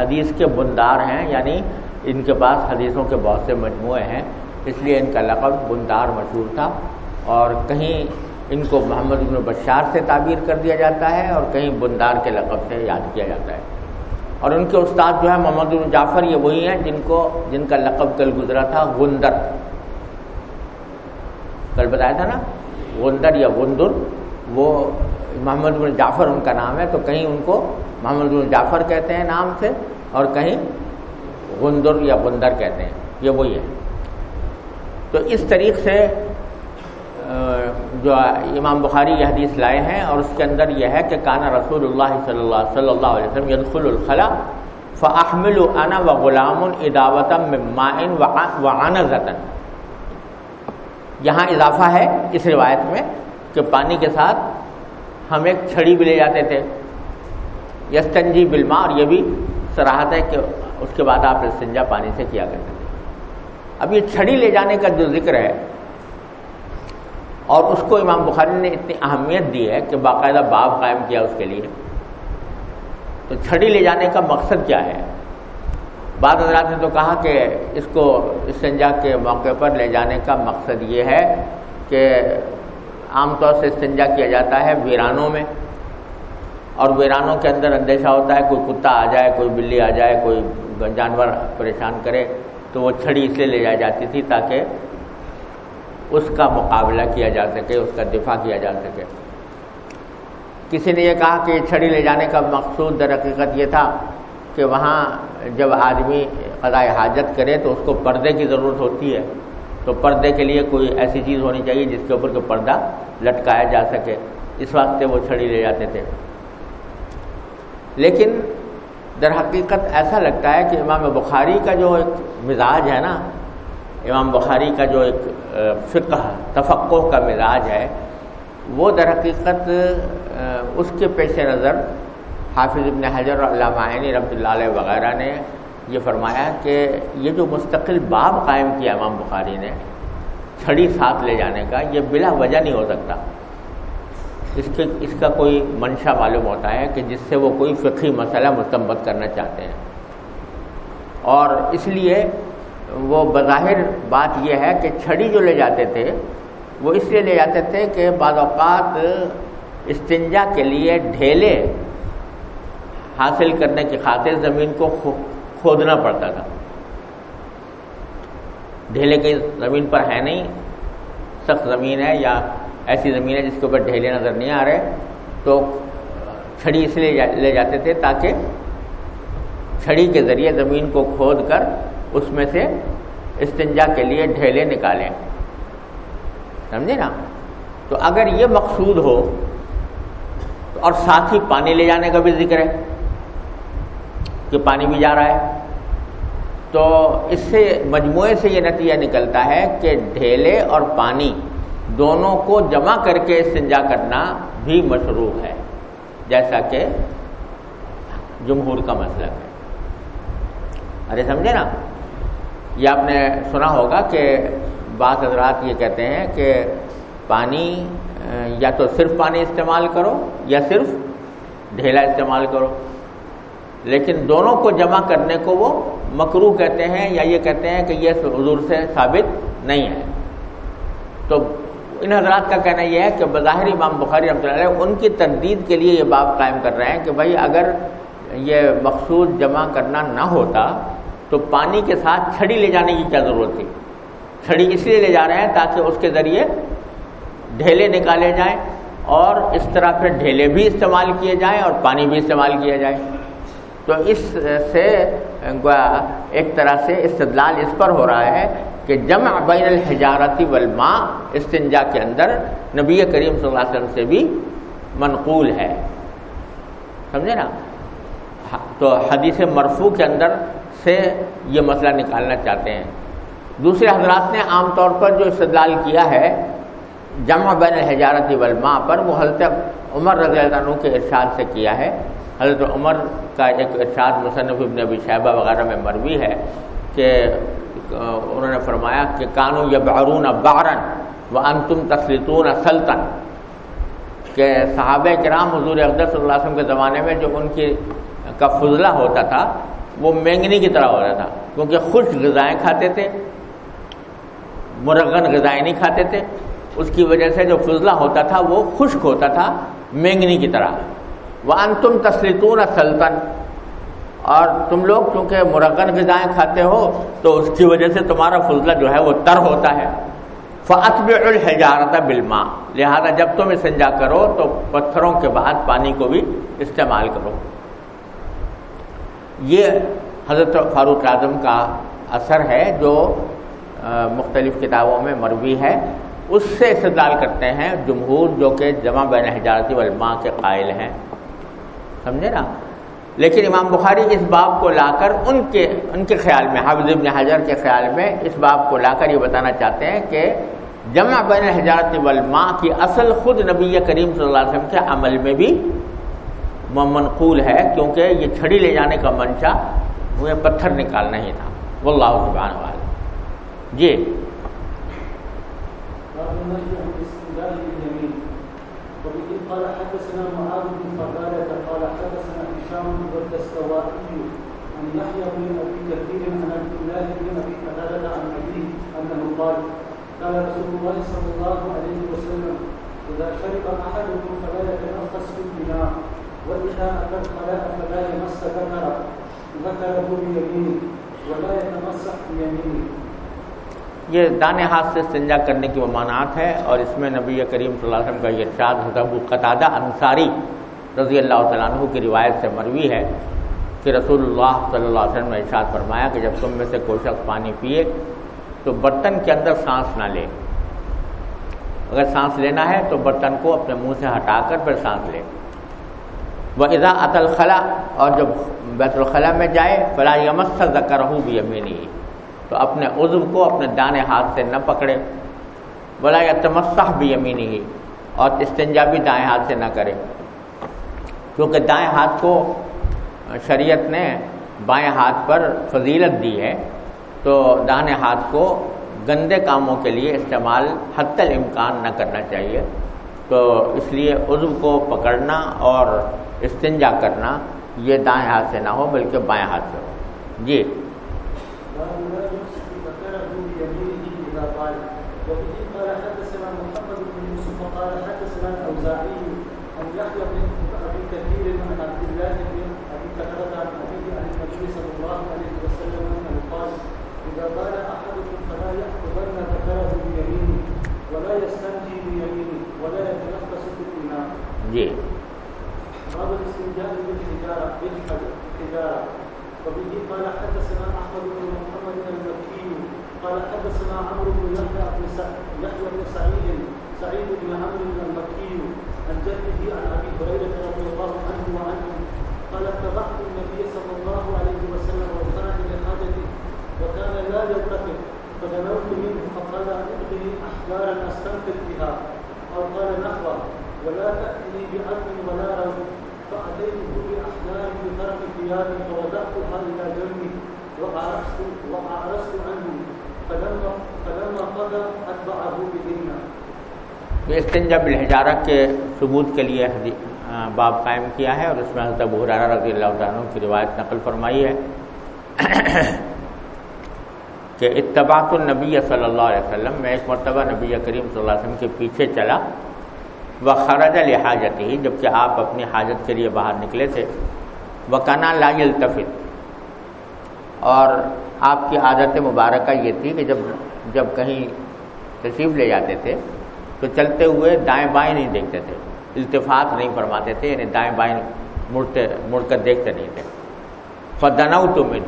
حدیث کے بندار ہیں یعنی ان کے پاس حدیثوں کے بہت سے مجموعے ہیں، اس لیے ان کا لقب بندار مشہور تھا۔ اور کہیں ان کو محمد بن بشار سے تعبیر کر دیا جاتا ہے اور کہیں بندار کے لقب سے یاد کیا جاتا ہے۔ اور ان کے استاد جو ہے محمد بن جعفر، یہ وہی ہیں جن کو، جن کا لقب کل گزرا تھا غندر۔ کل بتایا تھا نا؟ غندر یا غندر وہ محمد بن جعفر، ان کا نام ہے، تو کہیں ان کو محمد بن جعفر کہتے ہیں نام سے، اور کہیں غندر یا غندر کہتے ہیں، یہ وہی ہے۔ تو اس طریق سے جو امام بخاری یہ حدیث لائے ہیں، اور اس کے اندر یہ ہے کہ کانا رسول اللہ صلی اللہ صلی اللہ علیہ وسلم یدخل الخلا فاحمل انا و غلام اداوتم مائن و عنزتن یہاں اضافہ ہے اس روایت میں کہ پانی کے ساتھ ہم ایک چھڑی بھی لے جاتے تھے، یستنجی بلما اور یہ بھی سراہت ہے کہ اس کے بعد آپ استنجا پانی سے کیا کرتے تھے۔ اب یہ چھڑی لے جانے کا جو ذکر ہے، اور اس کو امام بخاری نے اتنی اہمیت دی ہے کہ باقاعدہ باب قائم کیا اس کے لیے۔ تو چھڑی لے جانے کا مقصد کیا ہے؟ بعض حضرات نے تو کہا کہ اس کو استنجا کے موقع پر لے جانے کا مقصد یہ ہے کہ عام طور سے استنجا کیا جاتا ہے ویرانوں میں اور ویرانوں کے اندر اندیشہ ہوتا ہے کوئی کتا آ جائے، کوئی بلی آ جائے، کوئی جانور پریشان کرے تو وہ چھڑی اس لیے لے جائی جاتی تھی تاکہ اس کا مقابلہ کیا جا سکے، اس کا دفاع کیا جا سکے۔ کسی نے یہ کہا کہ چھڑی لے جانے کا مقصود در حقیقت یہ تھا کہ وہاں جب آدمی قضائے حاجت کرے تو اس کو پردے کی ضرورت ہوتی ہے۔ تو پردے کے لیے کوئی ایسی چیز ہونی چاہیے جس کے اوپر کہ پردہ لٹکایا جا سکے۔ اس واسطے وہ چھڑی لے جاتے تھے۔ لیکن در حقیقت ایسا لگتا ہے کہ امام بخاری کا جو ایک مزاج ہے نا، امام بخاری کا جو ایک فقہ تفقع کا مزاج ہے، وہ در حقیقت اس کے پیش نظر حافظ ابن حجر علامہ عینی رحمۃ اللہ علیہ وغیرہ نے یہ فرمایا کہ یہ جو مستقل باب قائم کیا امام بخاری نے، چھڑی ساتھ لے جانے کا، یہ بلا وجہ نہیں ہو سکتا۔ اس کے، اس کا کوئی منشا معلوم ہوتا ہے کہ جس سے وہ کوئی فقی مسئلہ مستمت کرنا چاہتے ہیں۔ اور اس لیے وہ بظاہر بات یہ ہے کہ چھڑی جو لے جاتے تھے، وہ اس لیے لے جاتے تھے کہ بعض اوقات استنجا کے لیے ڈھیلے حاصل کرنے کی خاطر زمین کو کھودنا پڑتا تھا۔ ڈھیلے کی زمین پر ہے نہیں، سخت زمین ہے یا ایسی زمین ہے جس کے اوپر ڈھیلے نظر نہیں آ رہے۔ تو چھڑی اس لیے لے جاتے تھے تاکہ چھڑی کے ذریعے زمین کو کھود کر اس میں سے استنجا کے لیے ڈھیلے نکالیں۔ سمجھے نا؟ تو اگر یہ مقصود ہو اور ساتھ ہی پانی لے جانے کا بھی ذکر ہے۔ کہ پانی بھی جا رہا ہے۔ تو اس سے مجموعے سے یہ نتیجہ نکلتا ہے کہ ڈھیلے اور پانی دونوں کو جمع کر کے استنجا کرنا بھی مشروع ہے۔ جیسا کہ جمہور کا مسئلہ ہے۔ ارے سمجھے نا؟ یہ آپ نے سنا ہوگا کہ بعض حضرات یہ کہتے ہیں کہ پانی یا تو صرف پانی استعمال کرو یا صرف ڈھیلا استعمال کرو۔ لیکن دونوں کو جمع کرنے کو وہ مکرو کہتے ہیں یا یہ کہتے ہیں کہ یہ حضور سے ثابت نہیں ہے۔ تو ان حضرات کا کہنا یہ ہے کہ بظاہر امام بخاری رحمۃ اللہ علیہ ان کی تردید کے لیے یہ باب قائم کر رہے ہیں کہ بھائی اگر یہ مقصود جمع کرنا نہ ہوتا تو پانی کے ساتھ چھڑی لے جانے کی کیا ضرورت تھی؟ چھڑی اس لیے لے جا رہے ہیں تاکہ اس کے ذریعے ڈھیلے نکالے جائیں اور اس طرح پھر ڈھیلے بھی استعمال کیے جائیں اور پانی بھی استعمال کیا جائے۔ تو اس سے ایک طرح سے استدلال اس پر ہو رہا ہے کہ جمع بین الحجارتی والماء استنجا کے اندر نبی کریم صلی اللہ علیہ وسلم سے بھی منقول ہے۔ سمجھے نا؟ تو حدیث مرفوع کے اندر سے یہ مسئلہ نکالنا چاہتے ہیں۔ دوسرے حضرات نے عام طور پر جو استدلال کیا ہے، جمع بین الحجارتی والماء پر وہ حضرت عمر رضی اللہ عنہ کے ارشاد سے کیا ہے۔ حضرت عمر کا ایک ارشاد مصنف ابن ابی شہبہ وغیرہ میں مروی ہے کہ، انہوں نے فرمایا کہ کانو یا بارون بارن و انتم تسلیتون سلطن کہ صحابہ کرام حضور اقدس صلی اللہ علیہ وسلم کے زمانے میں جو ان کی کا فضلہ ہوتا تھا، وہ مینگنی کی طرح ہوتا تھا۔ کیونکہ خشک غذائیں کھاتے تھے، مرغن غذائیں نہیں کھاتے تھے۔ اس کی وجہ سے جو فضلہ ہوتا تھا، وہ خشک ہوتا تھا مینگنی کی طرح۔ وہ ان تم تسلیتون سلطن۔ اور تم لوگ چونکہ مرغن غذائیں کھاتے ہو، تو اس کی وجہ سے تمہارا فضلہ جو ہے وہ تر ہوتا ہے۔ فطب الحجارت بلما لہذا جب تم استنجا کرو، تو پتھروں کے بعد پانی کو بھی استعمال کرو۔ یہ حضرت فاروق اعظم کا اثر ہے جو مختلف کتابوں میں مروی ہے۔ اس سے استدلال کرتے ہیں جمہور جو کہ جمع بین حجارتی علماء کے قائل ہیں۔ سمجھے نا؟ لیکن امام بخاری اس باب کو لا کر ان کے ان کے خیال میں، حافظ ابن حجر کے خیال میں اس باب کو لا کر یہ بتانا چاہتے ہیں کہ جمع بین حجارت والماء کی اصل خود نبی کریم صلی اللہ علیہ وسلم کے عمل میں بھی منقول ہے، کیونکہ یہ چھڑی لے جانے کا منشا وہ پتھر نکالنا ہی تھا۔ وہ اللہ سبحانہ والا جی۔ قال حدثنا معاذ بن فضالة قال حدثنا هشام والدستوائي عن يحيى بن ابي كثير عن عبد الله بن ابي قتادة عن ابيه انه قال قال رسول الله صلى الله عليه وسلم اذا شرب احدكم فلا يتنفس في البناء واذا اتى الخلاء فلا يمس ذكره ذكره بيمينه، ولا يتمسح بيمينه. یہ دانے ہاتھ سے استنجا کرنے کی ممانعات ہے اور اس میں نبی کریم صلی اللہ علیہ وسلم کا یہ ارشاد حضب القطادہ انصاری رضی اللہ تعالیٰ عنہ کی روایت سے مروی ہے کہ رسول اللہ صلی اللہ علیہ وسلم نے ارشاد فرمایا کہ جب تم میں سے کوئی شخص پانی پیے تو برتن کے اندر سانس نہ لے۔ اگر سانس لینا ہے تو برتن کو اپنے منہ سے ہٹا کر پھر سانس لے۔ وہ ادا عط الخلا اور جب بیت الخلاء میں جائے فلاح یمس زکر ہوں بھی امینی تو اپنے عزو کو اپنے دانے ہاتھ سے نہ پکڑے۔ بلا یا تمسح بھی یمینی ہی اور استنجا بھی دائیں ہاتھ سے نہ کرے۔ کیونکہ دائیں ہاتھ کو شریعت نے بائیں ہاتھ پر فضیلت دی ہے، تو دانے ہاتھ کو گندے کاموں کے لیے استعمال حت الامکان نہ کرنا چاہیے۔ تو اس لیے عزو کو پکڑنا اور استنجا کرنا، یہ دائیں ہاتھ سے نہ ہو بلکہ بائیں ہاتھ سے ہو۔ جی۔ جی۔ بالحجاره وبه قال حدثنا احمد بن محمد المكي قال حدثنا عمرو بن يحيى بن يحيى بن سعيد سعيد بن عمرو المكي عن جده عن ابي هريره رضي الله عنه وعنه قال اتبعت النبي صلى الله عليه وسلم لحاجته وكان لا يلتفت فدنوت منه فقال اعطني احجارا استنفر بها او قال نحوه ولا تأتني بعلم ولا روح فأتيته بأحلام بطرف ثيابي فوضعتها إلى جنبي وأعرست وأعرست عنه، فلما فلما قضى أتبعه بهن استنجا بالحجارہ کے ثبوت کے لیے باب قائم کیا ہے اور اس میں حضرت ابو حرارہ رضی اللہ عنہ کی روایت نقل فرمائی ہے کہ اتباعت النبی صلی اللہ علیہ وسلم، میں ایک مرتبہ نبی کریم صلی اللہ علیہ وسلم کے پیچھے چلا وہ خرج الحاجت ہی جبکہ آپ اپنی حاجت کے لیے باہر نکلے تھے۔ وہ کنا لا التفت اور آپ کی عادت مبارکہ یہ تھی کہ جب جب کہیں تشریف لے جاتے تھے تو چلتے ہوئے دائیں بائیں نہیں دیکھتے تھے۔ التفات نہیں فرماتے تھے یعنی دائیں بائیں مڑتے، مڑ کر دیکھتے نہیں تھے۔ فدنو تو میں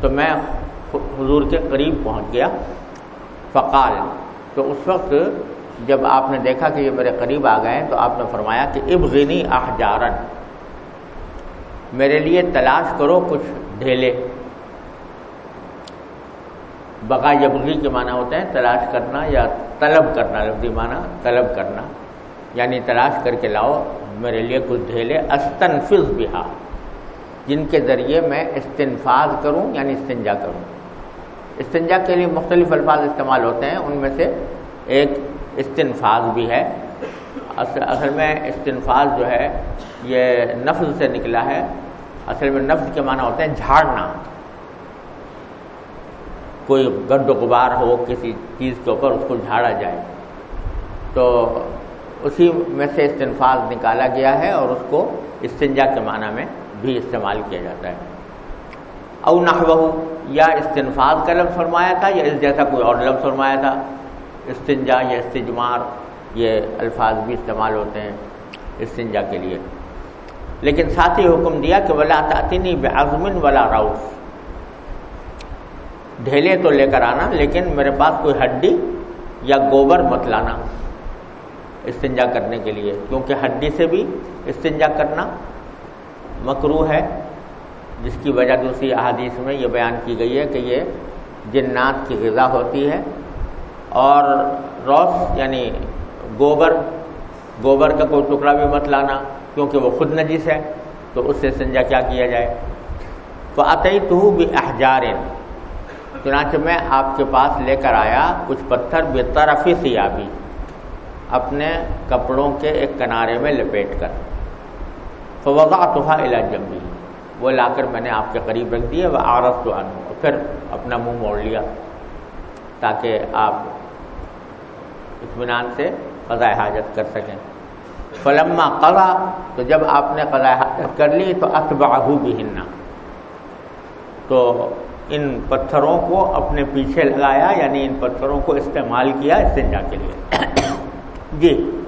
تو میں حضور کے قریب پہنچ گیا۔ فقال، تو اس وقت جب آپ نے دیکھا کہ یہ میرے قریب آ گئے تو آپ نے فرمایا کہ ابغنی احجارن، میرے لیے تلاش کرو کچھ ڈھیلے۔ بقا یبغی کے معنی ہوتے ہیں تلاش کرنا یا طلب کرنا، لفظی معنی طلب کرنا یعنی تلاش کر کے لاؤ میرے لیے کچھ ڈھیلے۔ استنفظ بہا، جن کے ذریعے میں استنفاظ کروں یعنی استنجا کروں۔ استنجا کے لیے مختلف الفاظ استعمال ہوتے ہیں، ان میں سے ایک استنفاظ بھی ہے۔ اصل میں استنفاظ جو ہے، یہ نفز سے نکلا ہے۔ اصل میں نفز کے معنی ہوتے ہیں جھاڑنا۔ کوئی گڈ و غبار ہو، کسی چیز کے اوپر اس کو جھاڑا جائے۔ تو اسی میں سے استنفاظ نکالا گیا ہے اور اس کو استنجا کے معنی میں بھی استعمال کیا جاتا ہے۔ او نحوہ یا استنفاظ کا لفظ فرمایا تھا یا اس جیسا کوئی اور لفظ فرمایا تھا؟ استنجا یا استجمار، یہ الفاظ بھی استعمال ہوتے ہیں استنجا کے لیے۔ لیکن ساتھ ہی حکم دیا کہ ولا تعطینی بعظم ولا راؤس ڈھیلے تو لے کر آنا، لیکن میرے پاس کوئی ہڈی یا گوبر مت لانا استنجا کرنے کے لیے، کیونکہ ہڈی سے بھی استنجا کرنا مکرو ہے، جس کی وجہ دوسری احادیث میں یہ بیان کی گئی ہے کہ یہ جنات کی غذا ہوتی ہے اور روس یعنی گوبر گوبر کا کوئی ٹکڑا بھی مت لانا کیونکہ وہ خود نجیس ہے، تو اس سے سنجا کیا کیا جائے؟ تو عطی تو بھی احجارن چنانچہ میں آپ کے پاس لے کر آیا کچھ پتھر بے طرفی سیابی اپنے کپڑوں کے ایک کنارے میں لپیٹ کر۔ فوضا توحا علا جمبی وہ لا کر میں نے آپ کے قریب رکھ دیے وہ عارف تو پھر اپنا منہ موڑ لیا تاکہ آپ اطمینان سے قضاء حاجت کر سکیں۔ فلما قضا، تو جب آپ نے قضاء حاجت کر لی، تو اتباہو بھی ہننا تو ان پتھروں کو اپنے پیچھے لگایا یعنی ان پتھروں کو استعمال کیا استنجا کے لیے۔ جی۔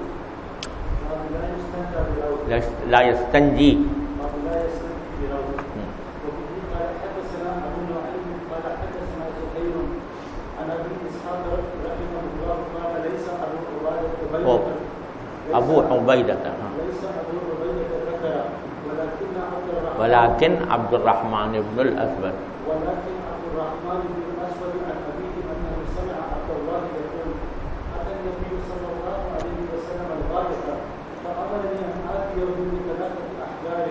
لا ابو عبیدہ ہاں ولكن عبد الرحمن ابن الاسود ولكن عبد الرحمن بن الاسود عن ابيه انه سمع عبد الله يقول اتى النبي صلى الله عليه وسلم الغائط فامرني ان اتي من ثلاثه احجار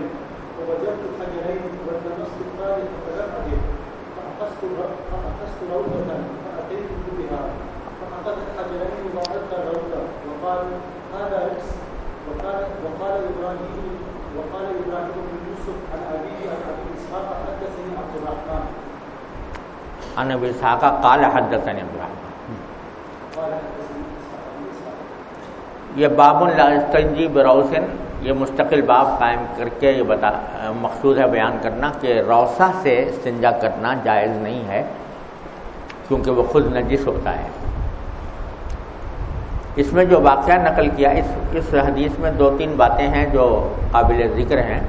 فوجدت حجرين والتمست الثالث فلم اجد فاخذت فاخذت روضه فاتيت بها فاخذ الحجرين وعدت الروضه وقال هذا ركس وقال وقال ابراهيم وقال ابراهيم بن يوسف عن ابيه عن ابي اسحاق حدثني عبد الرحمن عن ابي اسحاق قال حدثني عبد الرحمن یہ باب لا بروسن یہ مستقل باب قائم کر کے یہ بتا، مقصود ہے بیان کرنا کہ روسا سے استنجا کرنا جائز نہیں ہے، کیونکہ وہ خود نجس ہوتا ہے۔ اس میں جو واقعہ نقل کیا، اس اس حدیث میں دو تین باتیں ہیں جو قابل ذکر ہیں۔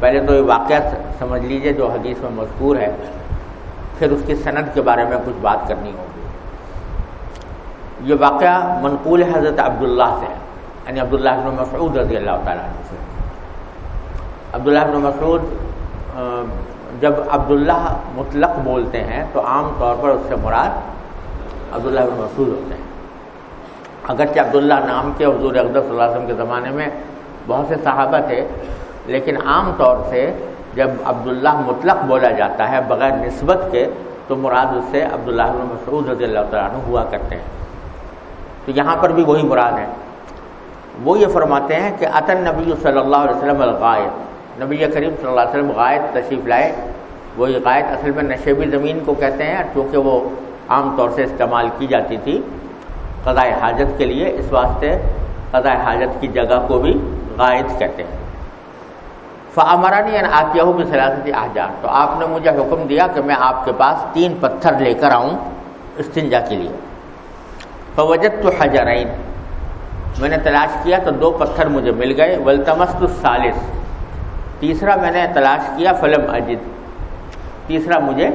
پہلے تو یہ واقعہ سمجھ لیجیے جو حدیث میں مذکور ہے۔ پھر اس کی صنعت کے بارے میں کچھ بات کرنی ہوگی۔ یہ واقعہ منقول حضرت عبداللہ سے یعنی عبداللہ بن مسعود رضی اللہ تعالیٰ عنہ سے۔ عبداللہ بن مسعود جب عبداللہ مطلق بولتے ہیں تو عام طور پر اس سے مراد عبداللہ بن مسعود ہوتے ہیں۔ اگرچہ عبداللہ نام کے حضور اقدس صلی اللہ علیہ وسلم کے زمانے میں بہت سے صحابہ تھے، لیکن عام طور سے جب عبداللہ مطلق بولا جاتا ہے بغیر نسبت کے، تو مراد اس سے عبداللہ بن مسعود رضی اللہ تعالیٰ عنہ ہوا کرتے ہیں۔ تو یہاں پر بھی وہی مراد ہے۔ وہ یہ فرماتے ہیں کہ عطن نبی صلی اللہ علیہ وسلم الغائط۔ نبی کریم صلی اللہ علیہ وسلم غائط تشریف لائے۔ وہ یہ غائط اصل میں نشیبی زمین کو کہتے ہیں، چونکہ وہ عام طور سے استعمال کی جاتی تھی قضاء حاجت کے لیے۔ اس واسطے قضاء حاجت کی جگہ کو بھی غائط کہتے ہیں۔ فعمرانی آتیہ بھی سلاثتی احجار تو آپ نے مجھے حکم دیا کہ میں آپ کے پاس تین پتھر لے کر آؤں استنجا کے لیے۔ فوجت تو حجرائن میں نے تلاش کیا تو دو پتھر مجھے مل گئے۔ ولتمست الثالث۔ تیسرا میں نے تلاش کیا، فلم اجد تیسرا مجھے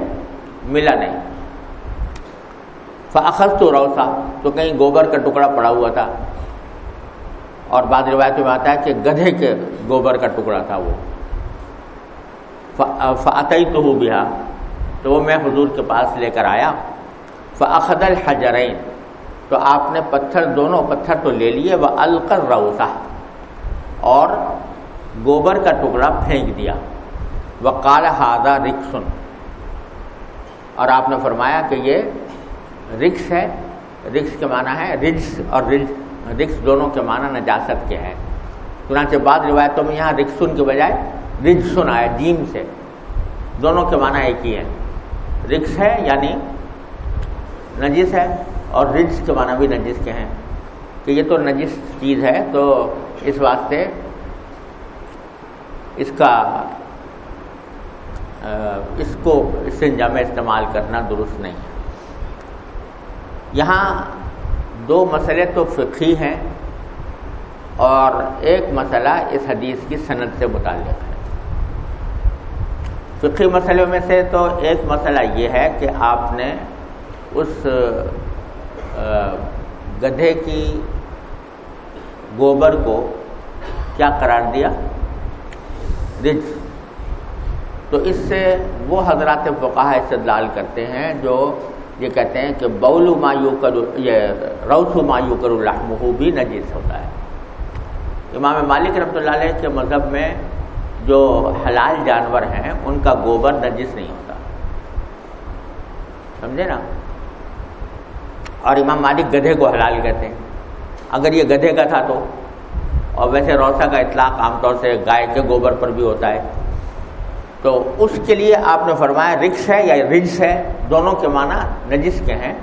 ملا نہیں۔ فاخذ تو روسا تو کہیں گوبر کا ٹکڑا پڑا ہوا تھا۔ اور بعض روایتوں میں آتا ہے کہ گدھے کے گوبر کا ٹکڑا تھا وہ۔ فعطی تو ہو تو وہ میں حضور کے پاس لے کر آیا فعقد الحجرین تو آپ نے پتھر دونوں پتھر تو لے لیے وہ القر روسا اور گوبر کا ٹکڑا پھینک دیا وہ کالا ہادہ رکسن اور آپ نے فرمایا کہ یہ رکس ہے رکس کے معنی ہے رجس اور رج رکس دونوں کے معنی نجاست کے ہیں چنانچہ بعض روایتوں میں یہاں رکسن کے بجائے رجسن آیا جیم سے۔ دونوں کے معنی ایک ہی ہے رکس ہے یعنی نجس ہے اور رجس کے معنی بھی نجس کے ہیں۔ کہ یہ تو نجس چیز ہے، تو اس واسطے اس کا اس کو اس سے انجام استعمال کرنا درست نہیں ہے۔ یہاں دو مسئلے تو فقی ہیں اور ایک مسئلہ اس حدیث کی صنعت سے متعلق۔ ہے فقی مسئلوں میں سے تو ایک مسئلہ یہ ہے کہ آپ نے اس گدھے کی گوبر کو کیا قرار دیا؟ رج تو اس سے وہ حضرات فقاہ استدلال کرتے ہیں جو یہ کہتے ہیں کہ بول مایو کرو یہ روس مایو کرو الحمہ بھی نجیس ہوتا ہے۔ امام مالک رحمۃ اللہ علیہ کے مذہب میں جو حلال جانور ہیں، ان کا گوبر نجس نہیں ہوتا۔ سمجھے نا؟ اور امام مالک گدھے کو حلال کہتے ہیں۔ اگر یہ گدھے کا تھا تو۔ اور ویسے روسا کا اطلاق عام طور سے گائے کے گوبر پر بھی ہوتا ہے۔ تو اس کے لیے آپ نے فرمایا رکس ہے یا رجس ہے، دونوں کے معنی نجس کے ہیں۔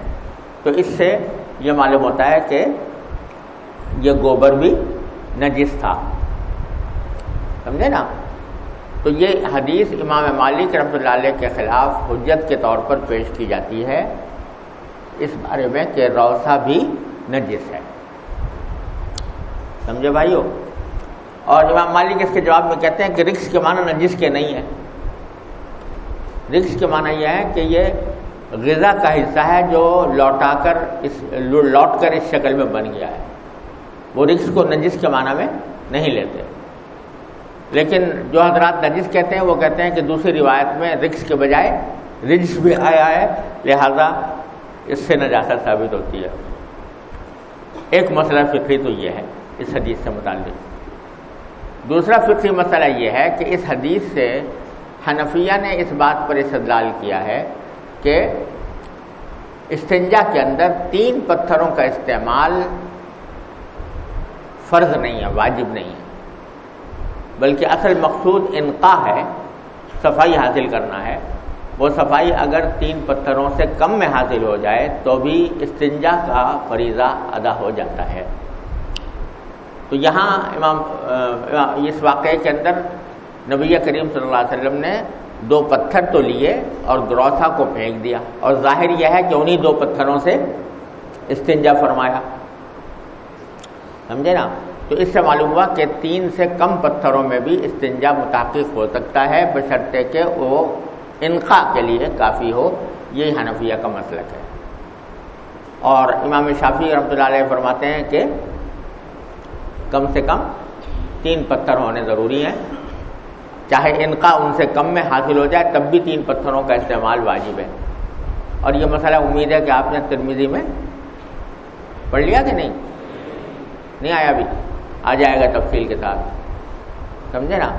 تو اس سے یہ معلوم ہوتا ہے کہ یہ گوبر بھی نجس تھا۔ سمجھے نا؟ تو یہ حدیث امام مالک رحمۃ اللہ علیہ کے خلاف حجت کے طور پر پیش کی جاتی ہے۔ اس بارے میں کہ روسا بھی نجس ہے سمجھے بھائیو؟ اور امام مالک اس کے جواب میں کہتے ہیں کہ رکس کے معنی نجس کے نہیں ہے رکس کے معنی یہ ہے کہ یہ غذا کا حصہ ہے جو لوٹا کر اس لوٹ کر اس شکل میں بن گیا ہے۔ وہ رکس کو نجس کے معنی میں نہیں لیتے۔ لیکن جو حضرات نجس کہتے ہیں وہ کہتے ہیں کہ دوسری روایت میں رکس کے بجائے رجس بھی آیا ہے، لہذا اس سے نجاست ثابت ہوتی ہے۔ ایک مسئلہ فکری تو یہ ہے، اس حدیث سے متعلق۔ دوسرا فکری مسئلہ یہ ہے کہ اس حدیث سے حنفیہ نے اس بات پر استدلال کیا ہے کہ استنجا کے اندر تین پتھروں کا استعمال فرض نہیں ہے، واجب نہیں ہے۔ بلکہ اصل مقصود انقا ہے، صفائی حاصل کرنا ہے۔ وہ صفائی اگر تین پتھروں سے کم میں حاصل ہو جائے تو بھی استنجا کا فریضہ ادا ہو جاتا ہے۔ تو یہاں امام اس واقعے کے اندر نبی کریم صلی اللہ علیہ وسلم نے دو پتھر تو لیے اور گروسا کو پھینک دیا۔ اور ظاہر یہ ہے کہ انہیں دو پتھروں سے استنجا فرمایا۔ سمجھے نا؟ تو اس سے معلوم ہوا کہ تین سے کم پتھروں میں بھی استنجا متحق ہو سکتا ہے، بشرطے کہ وہ انقا کے لیے کافی ہو۔ یہی حنفیہ کا مسلک ہے۔ اور امام شافی رحمۃ اللہ علیہ فرماتے ہیں کہ کم سے کم تین پتھر ہونے ضروری ہیں۔ چاہے انقا ان سے کم میں حاصل ہو جائے، تب بھی تین پتھروں کا استعمال واجب ہے۔ اور یہ مسئلہ امید ہے کہ آپ نے ترمیزی میں پڑھ لیا کہ نہیں؟ نہیں آیا ابھی۔ آ جائے گا تفصیل کے ساتھ۔ سمجھے نا؟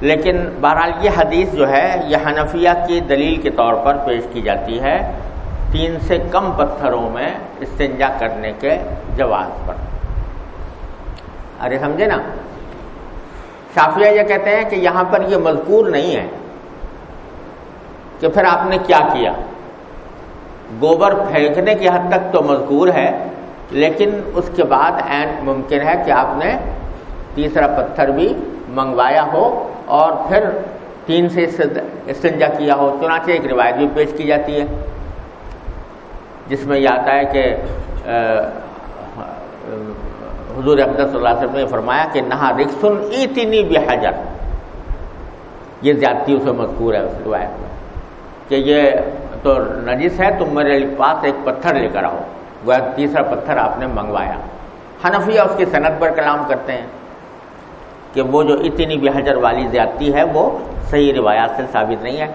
لیکن بہرحال یہ حدیث جو ہے، یہ حنفیہ کی دلیل کے طور پر پیش کی جاتی ہے تین سے کم پتھروں میں استنجا کرنے کے جواز پر۔ ارے سمجھے نا؟ شافیہ یہ کہتے ہیں کہ یہاں پر یہ مذکور نہیں ہے کہ پھر آپ نے کیا کیا۔ گوبر پھینکنے کی حد تک تو مذکور ہے لیکن اس کے بعد این ممکن ہے کہ آپ نے تیسرا پتھر بھی منگوایا ہو اور پھر تین سے استنجا کیا ہو، چنانچہ ایک روایت بھی پیش کی جاتی ہے، جس میں یہ آتا ہے کہ حضور اقدس صلی اللہ علیہ وسلم نے فرمایا کہ نہا رکسن ایتنی بحجر یہ زیادتی اسے مذکور ہے، اس روایت میں، کہ یہ تو نجس ہے، تم میرے پاس ایک پتھر لے کر آؤ۔ وہ تیسرا پتھر آپ نے منگوایا۔ حنفیہ اس کی صنعت پر کلام کرتے ہیں کہ وہ جو اتنی بحجر والی زیادتی ہے، وہ صحیح روایات سے ثابت نہیں ہے۔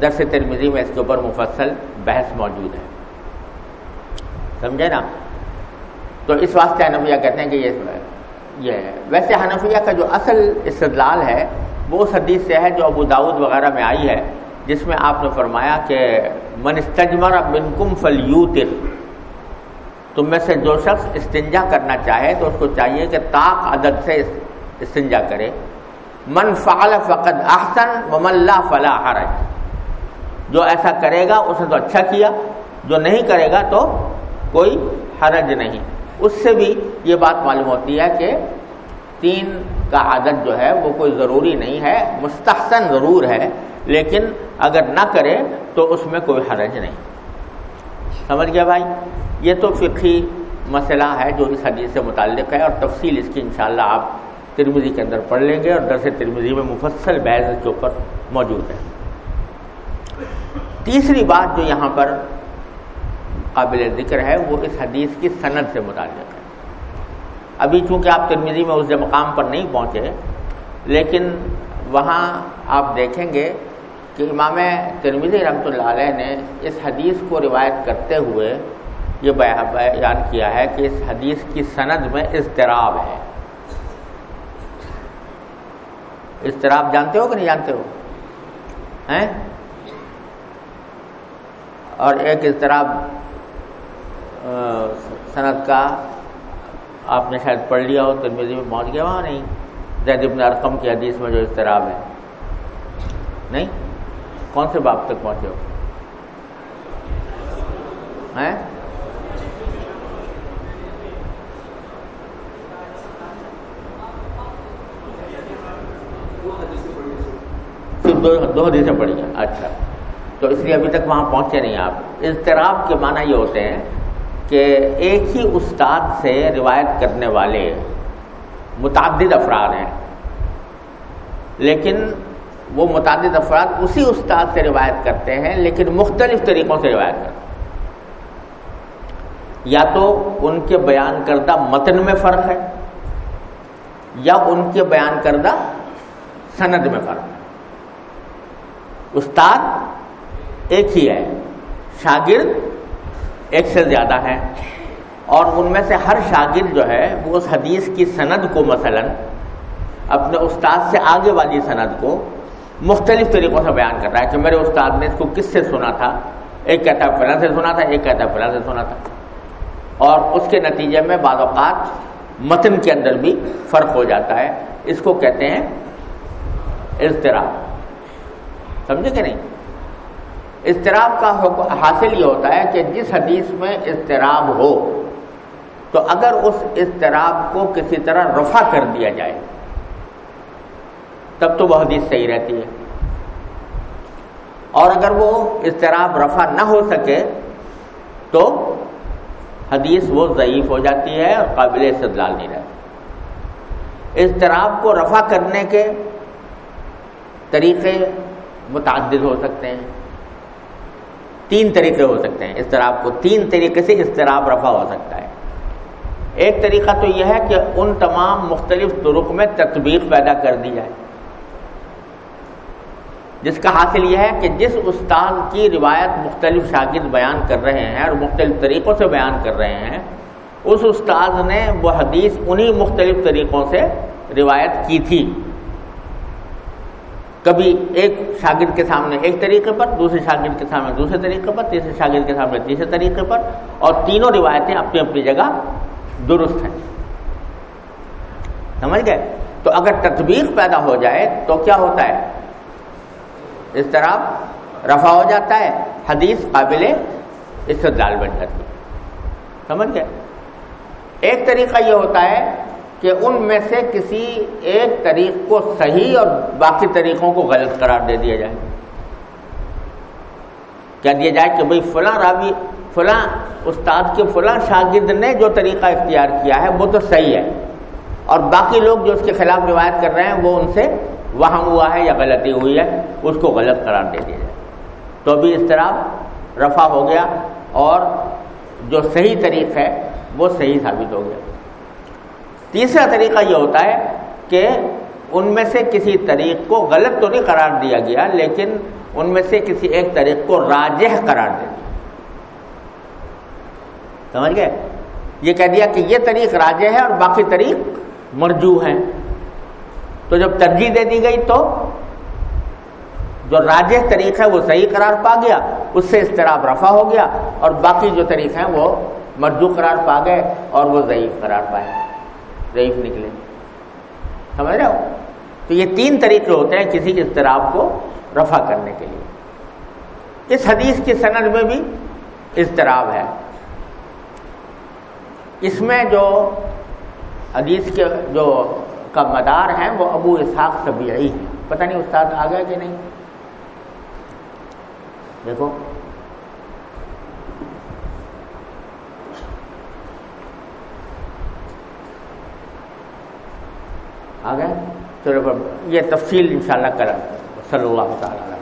درس ترمیزی میں اس کے اوپر مفصل بحث موجود ہے۔ سمجھے نا؟ تو اس واسطے حنفیہ کہتے ہیں کہ یہ یہ ہے۔ ویسے حنفیہ کا جو اصل استدلال ہے، وہ اس حدیث سے ہے جو ابو داود وغیرہ میں آئی ہے، جس میں آپ نے فرمایا کہ من استجمر منکم فلیوتر۔ تم میں سے جو شخص استنجا کرنا چاہے تو اس کو چاہیے کہ طاق عدد سے استنجا کرے۔ من فعل فقد احسن ومن لا فلا حرج۔ جو ایسا کرے گا اس نے تو اچھا کیا۔ جو نہیں کرے گا تو کوئی حرج نہیں۔ اس سے بھی یہ بات معلوم ہوتی ہے کہ تین کا عادت جو ہے، وہ کوئی ضروری نہیں ہے۔ مستحسن ضرور ہے، لیکن اگر نہ کرے تو اس میں کوئی حرج نہیں۔ سمجھ گیا بھائی؟ یہ تو فقہی مسئلہ ہے جو اس حدیث سے متعلق ہے اور تفصیل اس کی انشاءاللہ آپ ترمزی کے اندر پڑھ لیں گے اور درس ترمزی میں مفصل بحث کے اوپر موجود ہے۔ تیسری بات جو یہاں پر قابل ذکر ہے وہ اس حدیث کی صنعت سے متعلق ہے۔ ابھی چونکہ آپ ترمیزی میں اس مقام پر نہیں پہنچے، لیکن وہاں آپ دیکھیں گے کہ امام ترمیزی رحمۃ اللہ علیہ نے اس حدیث کو روایت کرتے ہوئے یہ بیان کیا ہے کہ اس حدیث کی سند میں اضطراب ہے۔ اضطراب جانتے ہو کہ نہیں جانتے ہو؟ ہیں؟ اور ایک اضطراب صنعت کا آپ نے شاید پڑھ لیا ہو ترمیزی میں پہنچ گیا، وہاں نہیں۔ زید ابن ارقم کی حدیث میں جو اضطراب ہے۔ نہیں؟ کون سے باپ تک پہنچے ہو؟ ہیں؟ دو دو حدیثیں پڑھی ہیں۔ اچھا۔ تو اس لیے ابھی تک وہاں پہنچے نہیں آپ۔ اضطراب کے معنی یہ ہوتے ہیں کہ ایک ہی استاد سے روایت کرنے والے متعدد افراد ہیں۔ لیکن وہ متعدد افراد اسی استاد سے روایت کرتے ہیں لیکن مختلف طریقوں سے روایت کرتے ہیں۔ یا تو ان کے بیان کردہ متن میں فرق ہے یا ان کے بیان کردہ سند میں فرق ہے۔ استاد ایک ہی ہے، شاگرد ایک سے زیادہ ہے اور ان میں سے ہر شاگرد جو ہے، وہ اس حدیث کی سند کو مثلا اپنے استاد سے آگے والی سند کو مختلف طریقوں سے بیان کر رہا ہے کہ میرے استاد نے اس کو کس سے سنا تھا؟ ایک کہتا ہے فلاں سے سنا تھا، ایک کہتا ہے فلاں سے سنا تھا۔ اور اس کے نتیجے میں بعض اوقات متن کے اندر بھی فرق ہو جاتا ہے۔ اس کو کہتے ہیں اضطراب۔ سمجھے کہ نہیں؟ اضطراب کا حاصل یہ ہوتا ہے کہ جس حدیث میں اضطراب ہو، تو اگر اس اضطراب کو کسی طرح رفع کر دیا جائے، تب تو وہ حدیث صحیح رہتی ہے۔ اور اگر وہ اضطراب رفع نہ ہو سکے، تو حدیث وہ ضعیف ہو جاتی ہے اور قابل استدلال نہیں رہتی۔ اضطراب کو رفع کرنے کے طریقے متعدد ہو سکتے ہیں۔ تین طریقے ہو سکتے ہیں۔ اضطراب کو تین طریقے سے اضطراب رفع ہو سکتا ہے۔ ایک طریقہ تو یہ ہے کہ ان تمام مختلف طرق میں تطبیق پیدا کر دی جائے۔ جس کا حاصل یہ ہے کہ جس استاد کی روایت مختلف شاگرد بیان کر رہے ہیں اور مختلف طریقوں سے بیان کر رہے ہیں، اس استاد نے وہ حدیث انہی مختلف طریقوں سے روایت کی تھی۔ کبھی ایک شاگرد کے سامنے ایک طریقے پر، دوسرے شاگرد کے سامنے دوسرے طریقے پر، تیسرے شاگرد کے سامنے تیسرے طریقے پر، اور تینوں روایتیں اپنی اپنی جگہ درست ہیں۔ سمجھ گئے؟ تو اگر تطبیق پیدا ہو جائے تو کیا ہوتا ہے؟ اضطراب رفع ہو جاتا ہے، حدیث قابل استدلال بن جاتی ہے۔ سمجھ گئے؟ ایک طریقہ یہ ہوتا ہے کہ ان میں سے کسی ایک طریق کو صحیح اور باقی طریقوں کو غلط قرار دے دیا جائے۔ کیا دیا جائے کہ بھئی فلاں راوی، فلاں استاد کے فلاں شاگرد نے جو طریقہ اختیار کیا ہے، وہ تو صحیح ہے۔ اور باقی لوگ جو اس کے خلاف روایت کر رہے ہیں، وہ ان سے وہم ہوا ہے یا غلطی ہوئی ہے، اس کو غلط قرار دے دیا جائے۔ تو ابھی اس طرح رفع ہو گیا اور جو صحیح طریق ہے، وہ صحیح ثابت ہو گیا۔ تیسرا طریقہ یہ ہوتا ہے کہ ان میں سے کسی طریق کو غلط تو نہیں قرار دیا گیا، لیکن ان میں سے کسی ایک طریق کو راجح قرار دے دیا۔ سمجھ گئے؟ یہ کہہ دیا کہ یہ طریق راجح ہے اور باقی طریق مرجو ہیں۔ تو جب ترجیح دے دی گئی تو جو راجح طریق ہے وہ صحیح قرار پا گیا، اس سے اضطراب رفع ہو گیا اور باقی جو طریق ہیں وہ مرجو قرار پا گئے اور وہ ضعیف قرار پائے۔ ضعیف نکلے۔ سمجھ رہے ہو؟ تو یہ تین طریقے ہوتے ہیں کسی کے اضطراب کو رفع کرنے کے لیے۔ اس حدیث کی سند میں بھی اضطراب ہے۔ اس میں جو حدیث کے جو کا مدار ہے وہ ابو اسحاق سبیعی ہے۔ پتہ نہیں استاد آ گیا کہ نہیں؟ دیکھو۔ آ گئے تو یہ تفصیل انشاءاللہ شاء اللہ صلی اللہ تعالیٰ